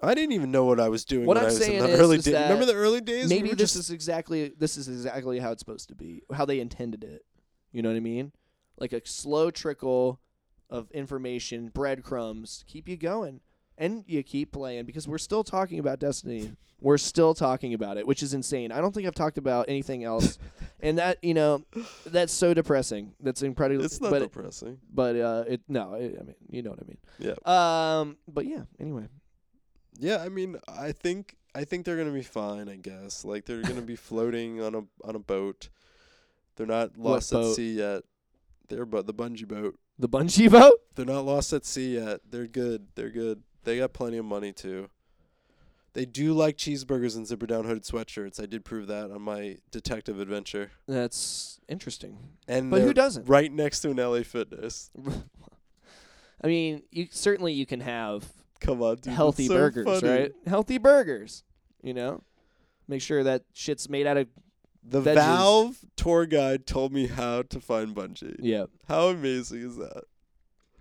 I didn't even know what I was doing What when I'm I was in saying the is- early is days. that Remember the early days? We maybe were this just is exactly this is exactly how it's supposed to be, how they intended it. You know what I mean? Like a slow trickle of information, breadcrumbs, keep you going, and you keep playing because we're still talking about Destiny. [laughs] We're still talking about it, which is insane. I don't think I've talked about anything else, [laughs] and that you know, that's so depressing. That's incredible. It's not but depressing. but uh, it no, it, I mean, you know what I mean. Yeah. Um, but yeah. Anyway, Yeah, I mean, I think I think they're gonna be fine. I guess like they're gonna be [laughs] floating on a on a boat. They're not lost at boat? sea yet. They're but the Bungie boat. the Bungie [laughs] boat? They're not lost at sea yet. They're good. They're good. They got plenty of money too. They do like cheeseburgers and zipper down hooded sweatshirts. I did prove that on my detective adventure. That's interesting. And But who doesn't? Right next to an LA Fitness. [laughs] I mean, you certainly you can have Come on, dude. healthy so burgers, funny. right? Healthy burgers. You know, make sure that shit's made out of The Veggies. Valve tour guide told me how to find Bungie. yeah. How amazing is that?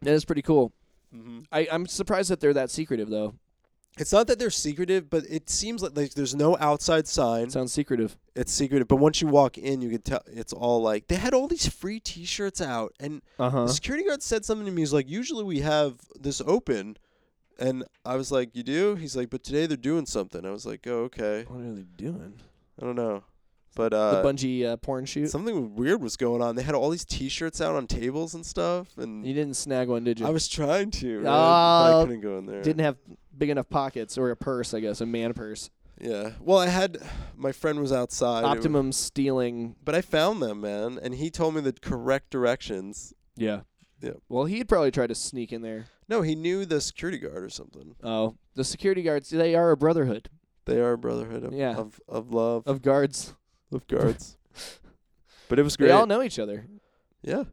That is pretty cool. Mm-hmm. I I'm surprised that they're that secretive though. It's not that they're secretive, but it seems like, like there's no outside sign. Sounds secretive. It's secretive, but once you walk in, you can tell it's all like they had all these free T-shirts out, and Uh huh. the security guard said something to me. He's like, "Usually we have this open," and I was like, "You do?" He's like, "But today they're doing something." I was like, "Oh, okay. What are they doing? I don't know." But the uh, Bungie uh, porn shoot. something weird was going on. They had all these T-shirts out on tables and stuff, and You didn't snag one, did you? I was trying to, man, but I Oh, couldn't go in there. Didn't have big enough pockets or a purse, I guess, a man purse. Yeah. Well, I had my friend was outside. It was- Optimum stealing. but I found them, man, and he told me the correct directions. Yeah. Yeah. Well, he'd probably try to sneak in there. No, he knew the security guard or something. Oh, the security guards, they are a brotherhood They are a brotherhood of Yeah. of, of love of guards. of guards. [laughs] but it was great. They all know each other. yeah,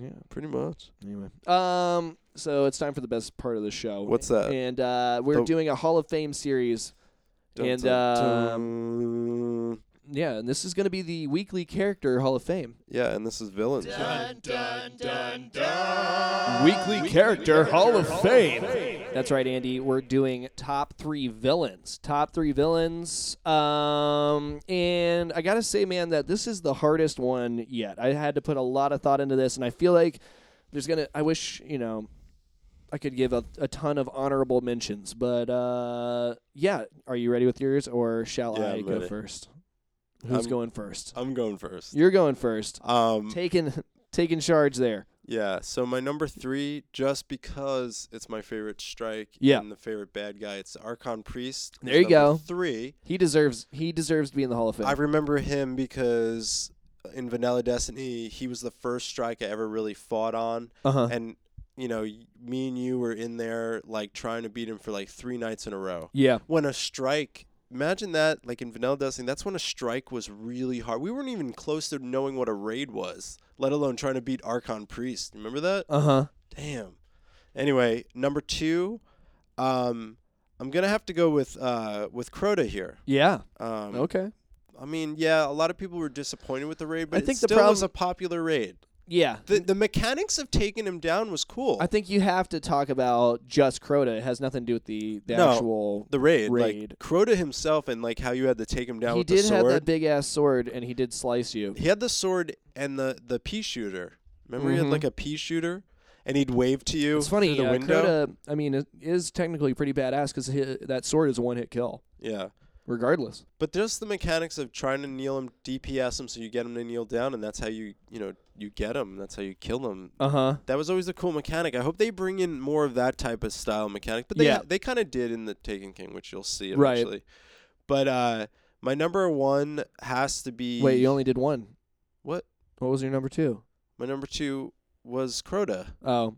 Yeah. pretty much. Anyway. Um so it's time for the best part of the show. What's that? And uh, we're The- doing a Hall of Fame series. And um. Yeah, and this is going to be the weekly character Hall of Fame. yeah, and this is villains. Dun, dun, dun, dun. Weekly Character Hall of Fame. That's right, Andy. We're doing top three villains. Top three villains. Um, and I gotta say, man, that this is the hardest one yet. I had to put a lot of thought into this, and I feel like there's gonna. I wish you know. I could give a, a ton of honorable mentions, but uh, yeah. Are you ready with yours, or shall Yeah, I I'm go ready. first? Who's I'm- going first? I'm going first. You're going first. Um, Taking [laughs] taking charge there. yeah. So my number three, just because it's my favorite strike Yeah. and the favorite bad guy, it's Archon Priest. There you go. Three. He deserves he deserves to be in the Hall of Fame. I remember him because in Vanilla Destiny, he was the first strike I ever really fought on, Uh huh. and you know, me and you were in there like trying to beat him for like three nights in a row. Yeah. When a strike, imagine that, like in Vanilla Destiny, that's when a strike was really hard. We weren't even close to knowing what a raid was, let alone trying to beat Archon Priest. Remember that? Uh huh. Damn. Anyway, number two, um, I'm gonna have to go with uh with Crota here. Yeah. Um, Okay. I mean, yeah, a lot of people were disappointed with the raid, but I think it the still was a popular raid. Yeah. The the mechanics of taking him down was cool. I think you have to talk about just Crota. It has nothing to do with the, the No, actual. the raid, raid. like Crota himself, and like how you had to take him down He with did have that big ass sword, and he did slice you. he had the sword and the the pea shooter. Remember, he Mhm. had like a pea shooter, and he'd wave to you It's funny. the uh, window. Crota, I mean, is- is technically pretty badass because that sword is a one hit kill, Yeah, regardless. but just the mechanics of trying to kneel him, DPS him, so you get him to kneel down, and that's how you you know you get him. That's how you kill him. Uh huh. That was always a cool mechanic. I hope they bring in more of that type of style mechanic. But they Yeah. they kind of did in the Taken King, which you'll see eventually. Right. But uh, my number one has to be Wait, you only did one. what? What was your number two? My number two was Crota. Oh,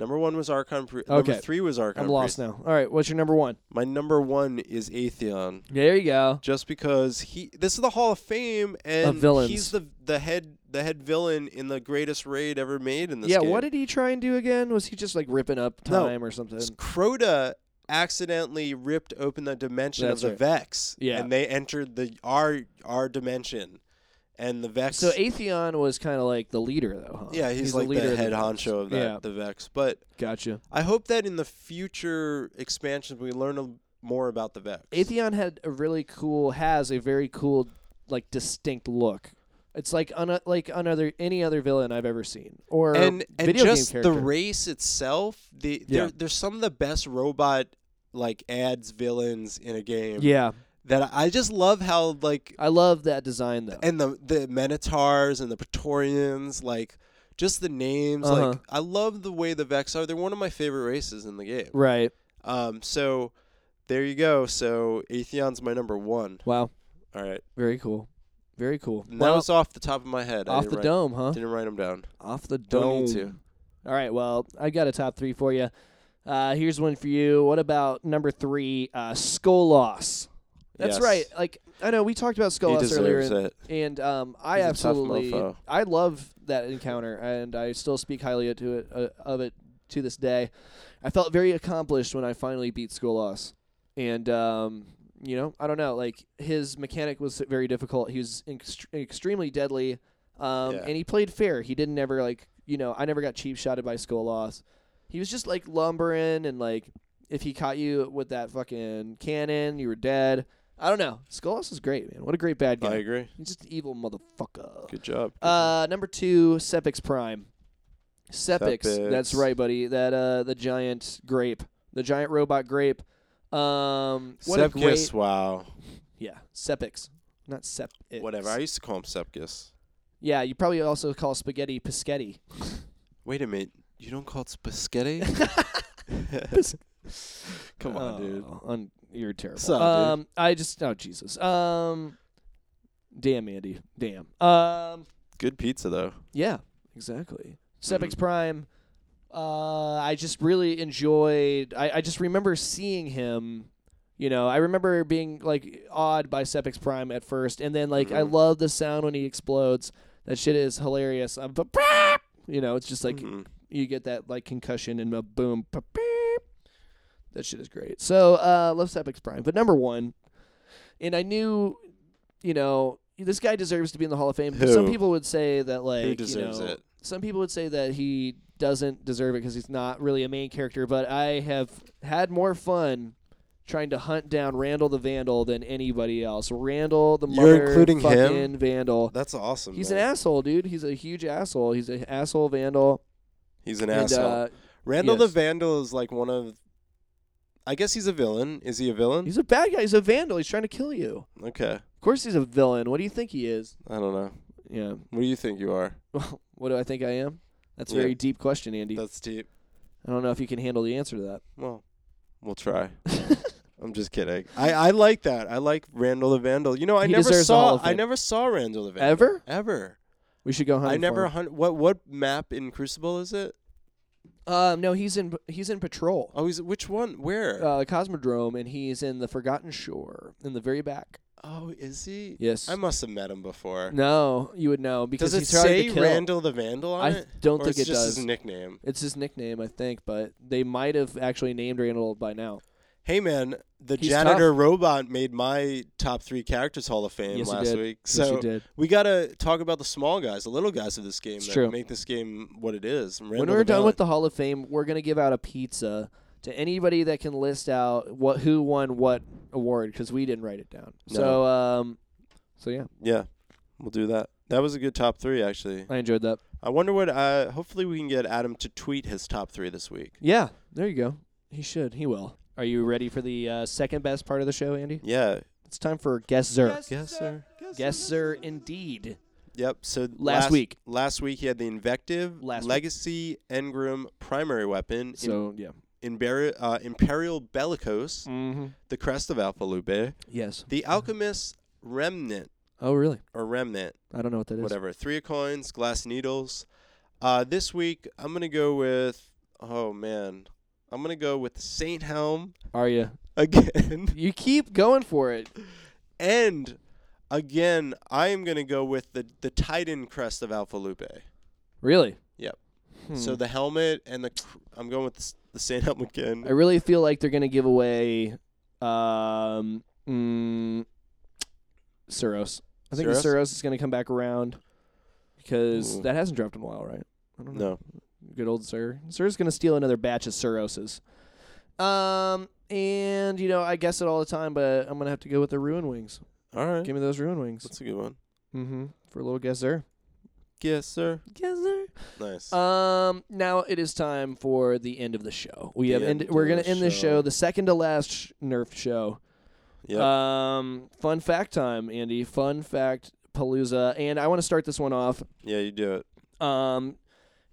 Number one was Archon. Pri- Number three was Archon. I'm lost Priest. now. All right, what's your number one? My number one is Atheon, There you go. just because he. This is the Hall of Fame, and villains. he's the the head the head villain in the greatest raid ever made in this Yeah, game. what did he try and do again? Was he just like ripping up No. time or something? Crota accidentally ripped open the dimension That's of the right. Vex. Yeah. And they entered the our our dimension. And the Vex So Atheon was kind of like the leader, though. Huh? Yeah, he's, the like leader the head Vex. honcho of that Yeah, the Vex. But gotcha. I hope that in the future expansions we learn a, more about the Vex. Atheon had a really cool, has a very cool, like distinct look. It's like un- like another any other villain I've ever seen, or and and just the race itself, the Yeah. there, there's some of the best robot like ads villains in a game. yeah, That I just love how like I love that design though. and the the Minotaurs and the Praetorians, like just the names. Uh-huh. Like I love the way the Vex are. They're one of my favorite races in the game. right. Um, so there you go. So Atheon's my number one. Wow. All right, Very cool. Very cool. and well, that was off the top of my head. Off the write, dome, huh? Didn't write them down. Off the dome. Don't need to. All right. Well, I got a top three for you. Uh, here's one for you. What about number three, uh, Skolas? That's Yes. right. Like I know we talked about Skolas earlier, and, it. and um, I He's absolutely. I love that encounter, and I still speak highly to it uh, of it to this day. I felt very accomplished when I finally beat Skolas, and um, you know, I don't know, like his mechanic was very difficult. He was ext- extremely deadly, um, Yeah. and he played fair. He didn't ever like, you know, I never got cheap shotted by Skolas. He was just like lumbering, and like if he caught you with that fucking cannon, you were dead. I don't know. Skolas is great, man. What a great bad guy. I agree. He's just an evil motherfucker. Good job. Good job. Uh, number two, Sepiks Prime. Sepiks, Sepiks. that's right, buddy. That uh, the giant grape, the giant robot grape. Um, what a great, wow. yeah, Sepiks. not sep. Whatever. I used to call him Sepkus. yeah, you probably also call spaghetti Pischetti. Wait a minute. You don't call it spaghetti? [laughs] [laughs] Come on, dude. Oh, un- you're terrible. What's up, dude? um, I just oh Jesus. Um, damn Andy, damn. Um, Good pizza though. yeah, exactly. Sepiks Mhm. Prime. Uh, I just really enjoyed. I, I just remember seeing him. You know, I remember being like awed by Sepiks Prime at first, and then like I Mhm. love the sound when he explodes. That shit is hilarious. Um, but [laughs] you know, it's just like Mhm. you get that like concussion and a boom. pa- beep. That shit is great. So uh love Sepiks Prime. But number one, and I knew, you know, this guy deserves to be in the Hall of Fame. But Some people would say that like Who deserves you know, it? Some people would say that he doesn't deserve it because he's not really a main character. But I have had more fun trying to hunt down Randall the Vandal than anybody else. Randall the You're including him? Vandal. That's awesome. He's man. an asshole, dude. He's a huge asshole. He's an asshole Vandal. He's an and, asshole. uh, Randall yes. the Vandal is like one of. I guess he's a villain. Is he a villain? He's a bad guy. He's a vandal. He's trying to kill you. okay. Of course, he's a villain. What do you think he is? I don't know. Yeah. What do you think you are? [laughs] Well, what do I think I am? That's a Yeah. very deep question, Andy. That's deep. I don't know if you can handle the answer to that. [laughs] Well, we'll try. [laughs] I'm just kidding. I, I like that. I like Randall the Vandal. You know, I He never deserves the Hall saw of I Fame. never saw Randall the Vandal Ever? ever. We should go hunting. I never For him. hunt. What what map in Crucible is it? Um, no, he's in. He's in patrol. Oh, he's which one? Where? Uh, Cosmodrome, and he's in the Forgotten Shore in the very back. oh, is he? Yes. I must have met him before. no, you would know because Does it he's trying say to kill. Randall the Vandal on I it? don't or think it's it just does. his nickname. It's his nickname, I think, but they might have actually named Randall by now. Hey man, the He's janitor robot made my top three characters Hall of Fame Yes, he last did. week. Yes, So did. we gotta talk about the small guys, the little guys of this game It's that true. make this game what it is. And when we're done with the Hall of Fame, we're gonna give out a pizza to anybody that can list out what who won what award because we didn't write it down. So um, so yeah, yeah, we'll do that. That was a good top three actually. I enjoyed that. I wonder what. Uh, hopefully we can get Adam to tweet his top three this week. Yeah, there you go. He should. He will. Are you ready for the uh, second best part of the show, Andy? Yeah. It's time for guess Xur. Yes, sir. Guess Xur, indeed. Yep. So Last week. last week he had the invective, Last week. legacy, engram, primary weapon, So yeah. in, Imber- uh, imperial bellicose, Mm-hmm. the crest of Alpha Lupi, Yes. the alchemist remnant Oh really? or remnant, I don't know what that is. whatever. Three of coins, glass needles. Uh, this week I'm gonna go with. Oh man, I'm gonna go with Saint Helm Are you? again, [laughs] You keep going for it. and again I am gonna go with the the Titan crest of Alpha Lupi. Really? Yep. Hmm. So the helmet and the cr- I'm going with the, s- the Saint Helm again. I really feel like they're gonna give away um mm, Suros. I think the Suros? Suros is gonna come back around because Ooh. that hasn't dropped in a while, right? I don't know. No. Good old Xur. Xur's gonna steal another batch of Suroses. Um and you know I guess it all the time, but I'm gonna have to go with the Ruin Wings. All right. Give me those Ruin Wings. That's a good one. Mm-hmm. For a little guess there. Yes, sir. Yes, sir. Nice. Um, now it is time for the end of the show. We The have end end, we're gonna end this show. show, the second to last sh- Nerf show. yep. Um, fun fact time, Andy. Fun fact palooza, and I want to start this one off. yeah, you do it. Um,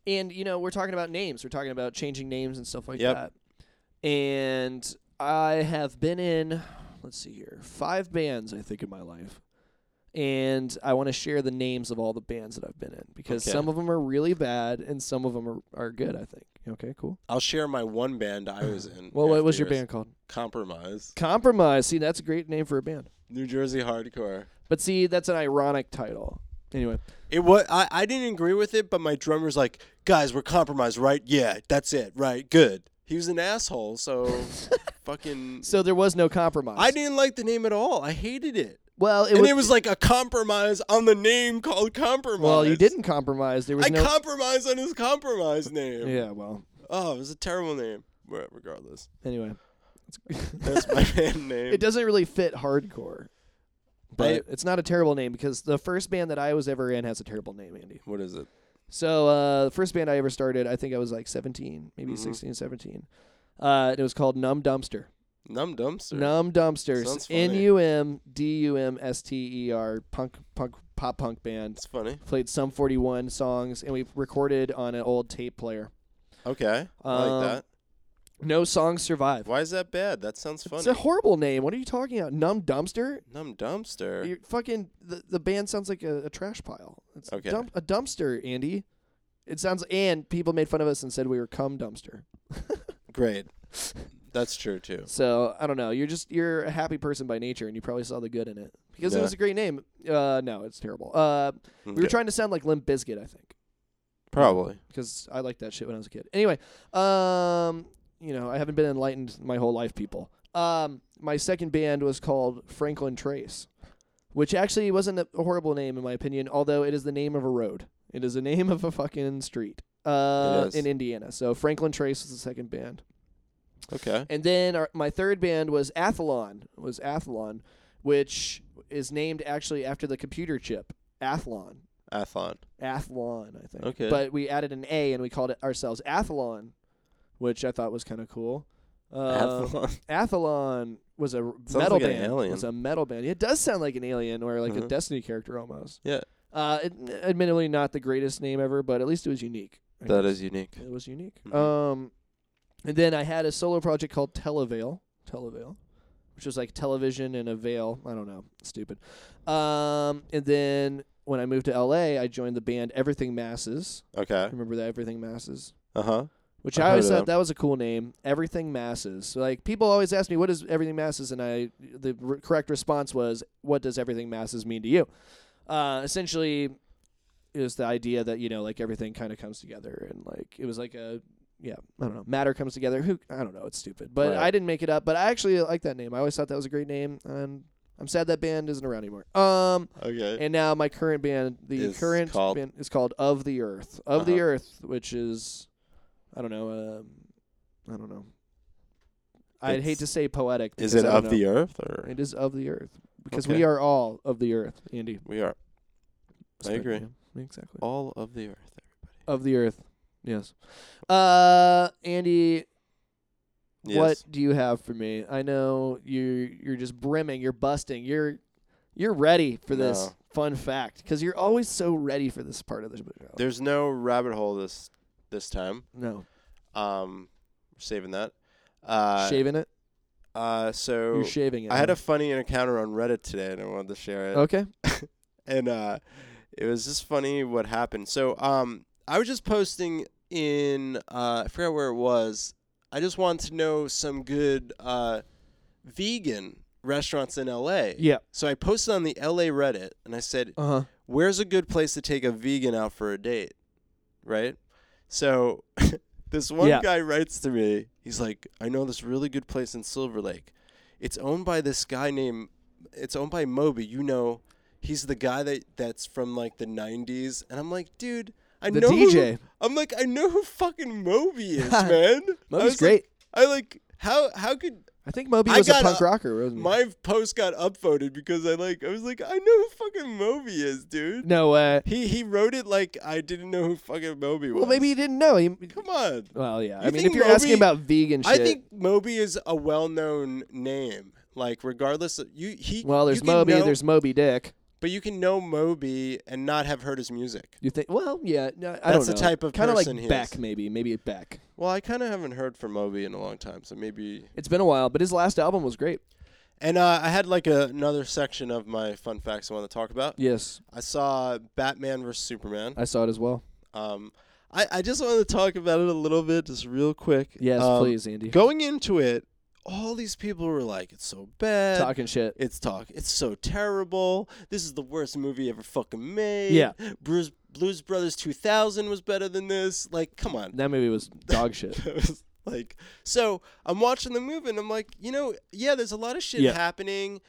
and you know we're talking about names. We're talking about changing names and stuff like Yep. that. And I have been in, let's see here, five bands I think in my life. And I want to share the names of all the bands that I've been in because Okay. some of them are really bad and some of them are, are good. I think. Okay, cool. I'll share my one band I was [laughs] in. Well, what after was your yours. band called? Compromise. Compromise. See, that's a great name for a band. New Jersey hardcore. But see, that's an ironic title. Anyway, It was. I, I didn't agree with it, but my drummer's like, "Guys, we're compromised, right? Yeah, that's it, right? Good." He was an asshole, so [laughs] fucking. so there was no compromise. I didn't like the name at all. I hated it, Well, it and was, it was like a compromise on the name called compromise. well, you didn't compromise. There was I no. compromised on his compromise name. yeah. Well. Oh, it was a terrible name. Regardless, Anyway, that's my [laughs] band name. it doesn't really fit hardcore. But I- it's not a terrible name because the first band that I was ever in has a terrible name, Andy. What is it? So uh, the first band I ever started, I think I was like 17, maybe Mhm. 16, 17. Uh, it was called Numb Dumpster. Numb dumpster. Numb Dumpsters. N U M D U M S T E R punk punk pop punk band. It's funny. Played some 41 songs and we recorded on an old tape player. Okay. I Um, like that. No songs survive. Why is that bad? That sounds funny. It's a horrible name. What are you talking about? Numb Dumpster? Numb dumpster. You're fucking the, the band sounds like a, a trash pile. It's Okay. dump, a dumpster, Andy. It sounds and people made fun of us and said we were cum dumpster. [laughs] Great. That's true too. So I don't know. You're just you're a happy person by nature, and you probably saw the good in it because it was a great name. Uh, no, it's terrible. Uh, we were trying to sound like Limp Bizkit, I think, Probably. because I liked that shit when I was a kid. Anyway, um, you know, I haven't been enlightened my whole life, people. Um, my second band was called Franklin Trace, which actually wasn't a horrible name in my opinion, although it is the name of a road. It is the [laughs] name of a fucking street. Uh, in Indiana. So Franklin Trace was the second band. Okay. And then our, my third band was Athlon. Was Athlon, which is named actually after the computer chip Athlon. Athlon. Athlon, I think. Okay. But we added an A and we called it ourselves Athlon, which I thought was kind of cool. Uh, Athlon. Athlon was a metal like an band. alien. Was a metal band. It does sound like an alien or like a Mhm. Destiny character almost. Yeah. Uh, it, admittedly, not the greatest name ever, but at least it was unique. I That guess. is unique. It was unique. Mhm. Um, and then I had a solo project called Televeil, Televeil, which was like television and a veil. I don't know, stupid. Um, and then when I moved to LA, I joined the band Everything Masses. Okay. Remember that Everything Masses? Uh huh. Which I've I always thought that was a cool name. Everything Masses. So, like people always ask me, "What is Everything Masses?" And I, the r- correct response was, "What does Everything Masses mean to you?" Uh, essentially, it was the idea that you know, like everything kind of comes together, and like it was like a, yeah, I don't know, matter comes together. Who I don't know, it's stupid, but Right. I didn't make it up. But I actually like that name. I always thought that was a great name, and I'm sad that band isn't around anymore. Um, Okay. and now my current band, the Is current called- band is called Of the Earth. Of the Uh-huh. Earth, which is, I don't know, um, I don't know. I'd hate to say poetic. is it of the earth or It is of the earth because Okay. we are all of the earth, Andy. we are I agree. Yeah, exactly. all of the earth? everybody. Of the earth, yes. Uh, Andy, Yes. what do you have for me? I know you you're just brimming, you're busting, you're you're ready for this No. fun fact because you're always so ready for this part of the show. There's no rabbit hole this this time. No, Um, we're saving that. Uh, shaving it. Uh, so You're shaving it. I had huh? a funny encounter on Reddit today, and I wanted to share it. okay. [laughs] and uh, it was just funny what happened. So um, I was just posting in uh, I forgot where it was. I just wanted to know some good uh, vegan restaurants in LA. Yeah. So I posted on the LA Reddit, and I said, Uh huh. "Where's a good place to take a vegan out for a date?" Right. So [laughs] this one Yeah. guy writes to me. He's like, "I know this really good place in Silver Lake. It's owned by this guy named. It's owned by Moby. You know." He's the guy that that's from like the '90s, and I'm like, dude, I The know. who- DJ. [laughs] I'm like, I know who fucking Moby is, [laughs] man. Moby's great. Like, I like how how could I think Moby was a punk a- rocker, wasn't my post got upvoted because I like I was like, I know who fucking Moby is, dude. no way. He he wrote it like I didn't know who fucking Moby was. Well, maybe he didn't know. He, Come on. well, yeah. I mean, if you're asking about vegan shit, I think Moby is a well-known name. Like regardless of you, he. well, there's you Moby, know- there's Moby Dick. But you can know Moby and not have heard his music. You think? Well, yeah. No, I That's don't the type of kind of person like he Beck, is. maybe, maybe Beck. Well, I kind of haven't heard from Moby in a long time, so maybe. It's been a while, but his last album was great. And uh, I had like a, another section of my fun facts I want to talk about. Yes, I saw Batman vs Superman. I saw it as well. Um, I I just wanted to talk about it a little bit, just real quick. Yes, Um, please, Andy. Going into it, all these people were like, "It's so bad." Talking shit. It's talk. It's so terrible. This is the worst movie ever fucking made. Yeah. Bruce Blues Brothers 2000 was better than this. Like, come on. That movie was [laughs] dog shit. It was like, so I'm watching the movie and I'm like, you know, yeah, there's a lot of shit Yeah. happening,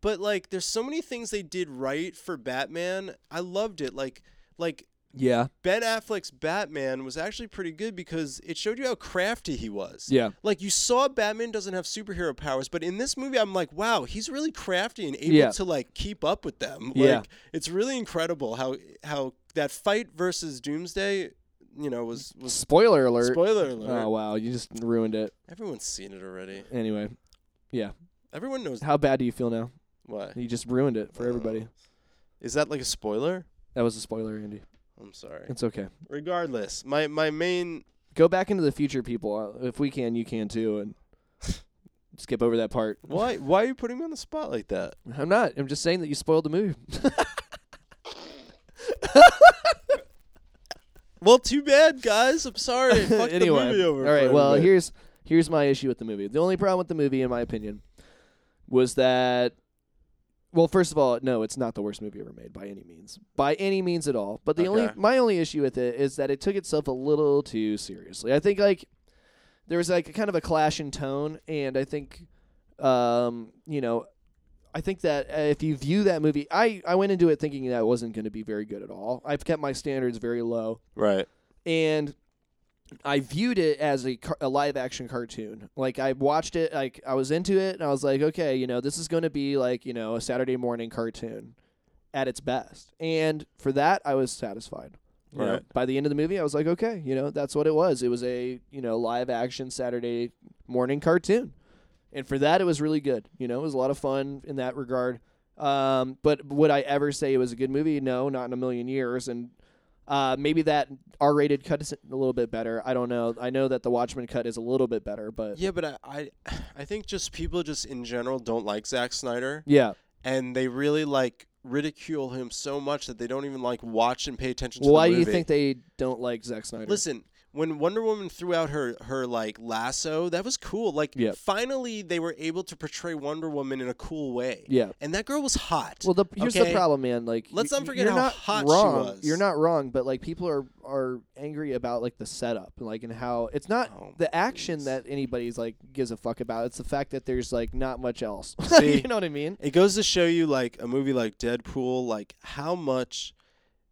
but like, there's so many things they did right for Batman. I loved it. Like, like Yeah, Ben Affleck's Batman was actually pretty good because it showed you how crafty he was. yeah. Like you saw Batman doesn't have superhero powers, but in this movie I'm like, wow, he's really crafty and able Yeah. to like keep up with them. Yeah. Like it's really incredible how how that fight versus Doomsday, you know, was was Spoiler alert. spoiler alert. Oh wow, you just ruined it. Everyone's seen it already. Anyway, Yeah. Everyone knows How bad do you feel now? what. You just ruined it for everybody. Is that like a spoiler? That was a spoiler, Andy. I'm sorry. It's okay. Regardless, my my main Go back into the future, people. Uh, If we can, you can too, and [laughs] skip over that part. why why are you putting me on the spot like that? I'm not. I'm just saying that you spoiled the movie. [laughs] Well, too bad, guys. I'm sorry. [laughs] Fuck anyway, the movie over. all right. for Well, everybody. here's here's my issue with the movie. The only problem with the movie, in my opinion, was that. Well, first of all, no, it's not the worst movie ever made by any means, by any means at all. But the only Okay. my only issue with it is that it took itself a little too seriously. I think like there was like a kind of a clash in tone, and I think, um, you know, I think that uh, if you view that movie, I I went into it thinking that it wasn't going to be very good at all. I've kept my standards very low right. and I viewed it as a, a live action cartoon. Like I watched it, like I was into it, and I was like, okay, you know, this is going to be like you know a Saturday morning cartoon at its best. And for that, I was satisfied. You know, Right. by the end of the movie, I was like, okay, you know, that's what it was. It was a you know live action Saturday morning cartoon, and for that, it was really good. You know, it was a lot of fun in that regard. Um, but would I ever say it was a good movie? No, not in a million years. And uh, maybe that R-rated cut is a little bit better. I don't know. I know that the Watchmen cut is a little bit better, but Yeah, but I, I [sighs] I think just people just in general don't like Zack Snyder, yeah. and they really like ridicule him so much that they don't even like watch and pay attention to why the do you think they don't like Zack Snyder? Listen, when Wonder Woman threw out her her like lasso, that was cool. Like Yep. finally they were able to portray Wonder Woman in a cool way. Yeah. And that girl was hot. Well, the, here's Okay? the problem, man. Like, Let's not forget you're how not hot she wrong. was. You're not wrong, but like people are are angry about like the setup, and like and how it's not Oh, the action please. that anybody's like gives a fuck about. It's the fact that there's like not much else. [laughs] See? you know what I mean? It goes to show you like a movie like Deadpool, like how much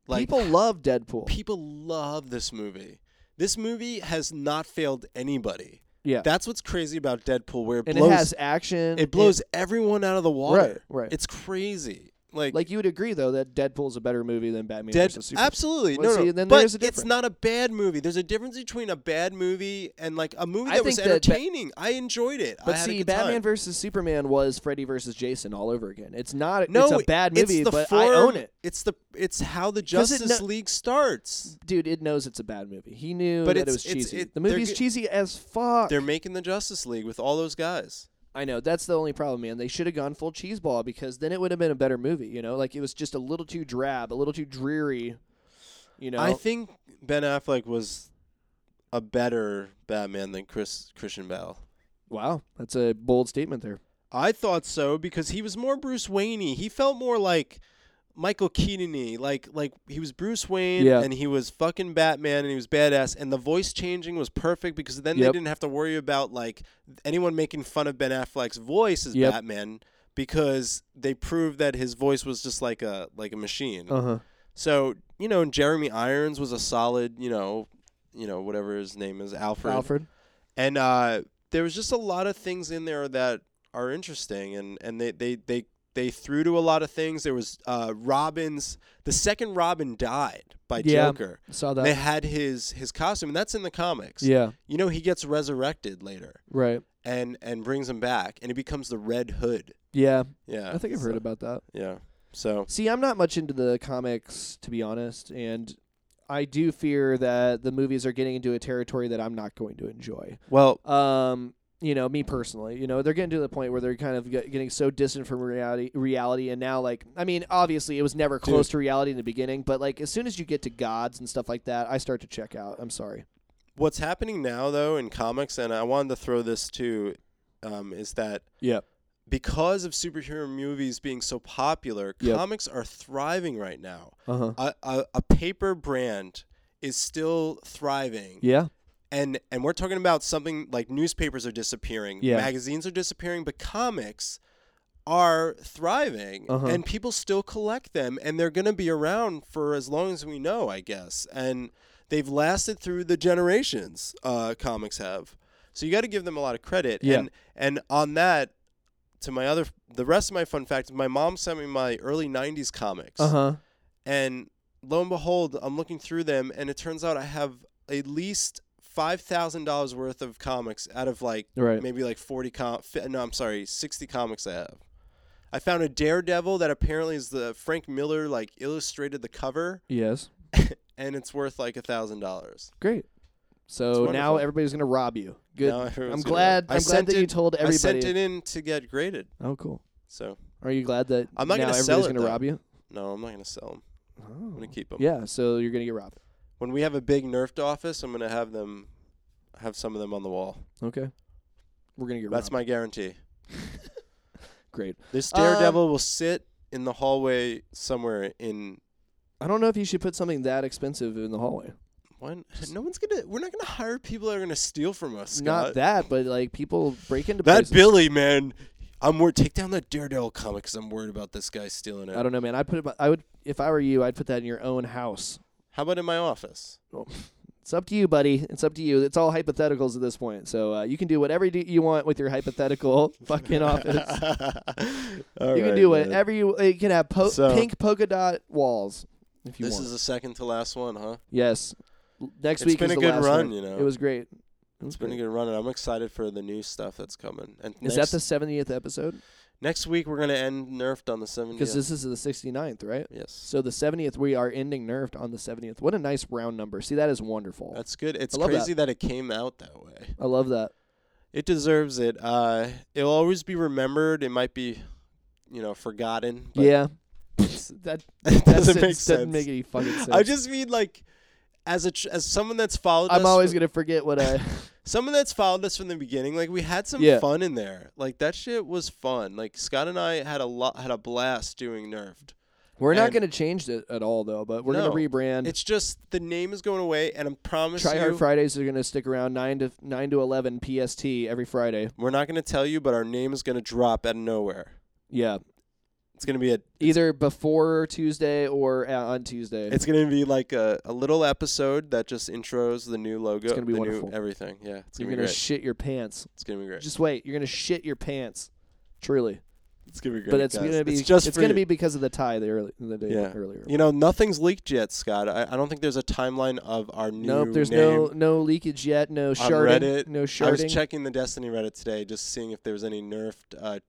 like people love Deadpool. people love this movie. This movie has not failed anybody. yeah, That's what's crazy about Deadpool, where it and blows it has action. it blows everyone out of the water. Right, right. It's crazy. Like, like you would agree though that Deadpool's a better movie than Batman Dead, versus Superman. absolutely. Well, no, see, no. then but a it's not a bad movie. There's a difference between a bad movie and like a movie I that was think that Ba- entertaining. I enjoyed it. I But see, Batman time. versus Superman was Freddy versus Jason all over again. It's not. no, it's a bad it's movie, the but form, I own it, It's the it's how the Justice no- League starts. dude. It knows it's a bad movie. He knew But that it was cheesy. it- the movie's cheesy as fuck. They're making the Justice League with all those guys. I know that's the only problem, man. They should have gone full cheeseball because then it would have been a better movie. You know, like it was just a little too drab, a little too dreary. You know, I think Ben Affleck was a better Batman than Chris Christian Bale. wow, that's a bold statement there. I thought so because he was more Bruce Wayne. He felt more like Michael Keaton like like he was Bruce Wayne Yeah. and he was fucking Batman and he was badass and the voice changing was perfect because then they didn't have to worry about like anyone making fun of Ben Affleck's voice as Yep. Batman because they proved that his voice was just like a like a machine. Uh huh. So, you know, Jeremy Irons was a solid, you know, you know, whatever his name is, Alfred. Alfred. And uh, there was just a lot of things in there that are interesting, and, and they, they, they, they threw to a lot of things. There was uh, Robin's the second Robin died by Yeah. Joker. Saw that. They had his his costume, and that's in the comics. Yeah. You know, he gets resurrected later, Right. and and brings him back, and he becomes the Red Hood. Yeah. Yeah, I think I've heard about that. Yeah, so See, I'm not much into the comics, to be honest, and I do fear that the movies are getting into a territory that I'm not going to enjoy. well, Um, you know, me personally, you know, they're getting to the point where they're kind of get, getting so distant from reality, reality, and now, like, I mean, obviously, it was never close to reality in the beginning, but like, as soon as you get to gods and stuff like that, I start to check out. I'm sorry. what's happening now though in comics, and I wanted to throw this too, um, is that Yep. because of superhero movies being so popular, Yep. comics are thriving right now. Uh huh. A, a, a paper brand is still thriving, Yeah. And and we're talking about something like newspapers are disappearing, Yeah. magazines are disappearing, but comics are thriving, Uh-huh. and people still collect them, and they're going to be around for as long as we know, I guess, and they've lasted through the generations. Uh, comics have, so you got to give them a lot of credit. Yeah. And and on that, to my other, the rest of my fun fact, my mom sent me my early '90s comics, Uh huh. and lo and behold, I'm looking through them, and it turns out I have at least five thousand dollars worth of comics out of like Right. maybe like forty com. No, I'm sorry, sixty comics I have. I found a Daredevil that apparently is the Frank Miller like illustrated the cover, Yes. [laughs] and it's worth like a thousand dollars. Great. So now everybody's gonna rob you. Good. I'm glad. I I'm glad sent that you it- told I sent it in to get graded. Oh, cool. So Are you glad that I'm not now gonna everybody's sell it, gonna though. rob you? no, I'm not gonna sell them. I'm Oh. gonna keep them. Yeah. So you're gonna get robbed. When we have a big nerfed office, I'm gonna have them have some of them on the wall. Okay. We're gonna get That's robbed. my guarantee. [laughs] Great. This Um, Daredevil will sit in the hallway somewhere in I don't know if you should put something that expensive in the hallway. When no one's gonna, we're not gonna hire people that are gonna steal from us. Scott. Not that, but like people break into That places. Billy man, I'm worried. Take down that Daredevil comic 'cause I'm worried about this guy stealing it. I don't know, man. I put it. I would if I were you. I'd put that in your own house. How about in my office? It's up to you, buddy. It's up to you. It's all hypotheticals at this point. So uh, you can do whatever you you want with your hypothetical [laughs] fucking office. [laughs] You can right, do man. whatever you. You can have po- So- pink polka dot walls if you This want. is the second to last one, huh? yes. Next It's week been is a the good run, one. you know. It was great. It was It's been a good run, and I'm excited for the new stuff that's coming. And Is next, that the 70th episode? Next week we're gonna end Nerfd on the 70th? Because this is the 69th, right? yes, So the 70th, we are ending Nerfd on the 70th. What a nice round number. See, that is wonderful. that's good. It's love that. crazy that. it came out that way. I love that. It deserves it. Uh, it'll always be remembered. It might be, you know, forgotten. But yeah. [laughs] That, [laughs] that doesn't make sentence doesn't make any fucking sense. I just mean like, as a as someone that's followed. I'm us always gonna forget what I. [laughs] someone that's followed us from the beginning. Like we had some Yeah. fun in there. Like that shit was fun. Like Scott and I had a lot had a blast doing Nerfd. We're not gonna change it at all though, but we're No. gonna rebrand. It's just the name is going away, and I promise Try Hard Fridays are gonna stick around nine to nine to eleven PST every Friday. we're not going to tell you, but our name is going to drop out of nowhere. Yeah, It's going to be a either before Tuesday or uh, on Tuesday. It's gonna be like a, a little episode that just intros the new logo, It's gonna be the wonderful. new everything. Yeah, it's You're gonna, gonna shit your pants. it's gonna be great. Just wait. You're gonna shit your pants. Truly, it's gonna be great. but it's guys. gonna be It's just it's gonna you. be because of the tie the early the day Yeah. earlier. You know, nothing's leaked yet, Scott. I, I don't think there's a timeline of our new. Nope, there's no no leakage yet. No on sharding. Reddit. No I was checking the Destiny Reddit today, just seeing if there was any Nerfd uh,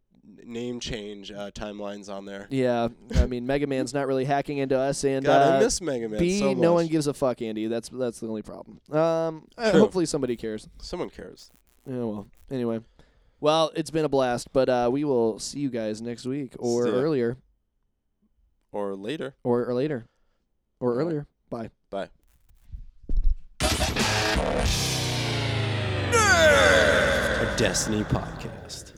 name change uh, timelines on there. yeah, I mean Mega Man's not really hacking into us, and God, uh, I miss Mega Man B so no one gives a fuck, Andy. That's that's the only problem. Um, uh, True. hopefully somebody cares. Someone cares. Yeah, well, anyway. Well, it's been a blast, but uh, we will see you guys next week or See earlier Or later. or, or later or All right. earlier. Bye. Bye. A Destiny podcast.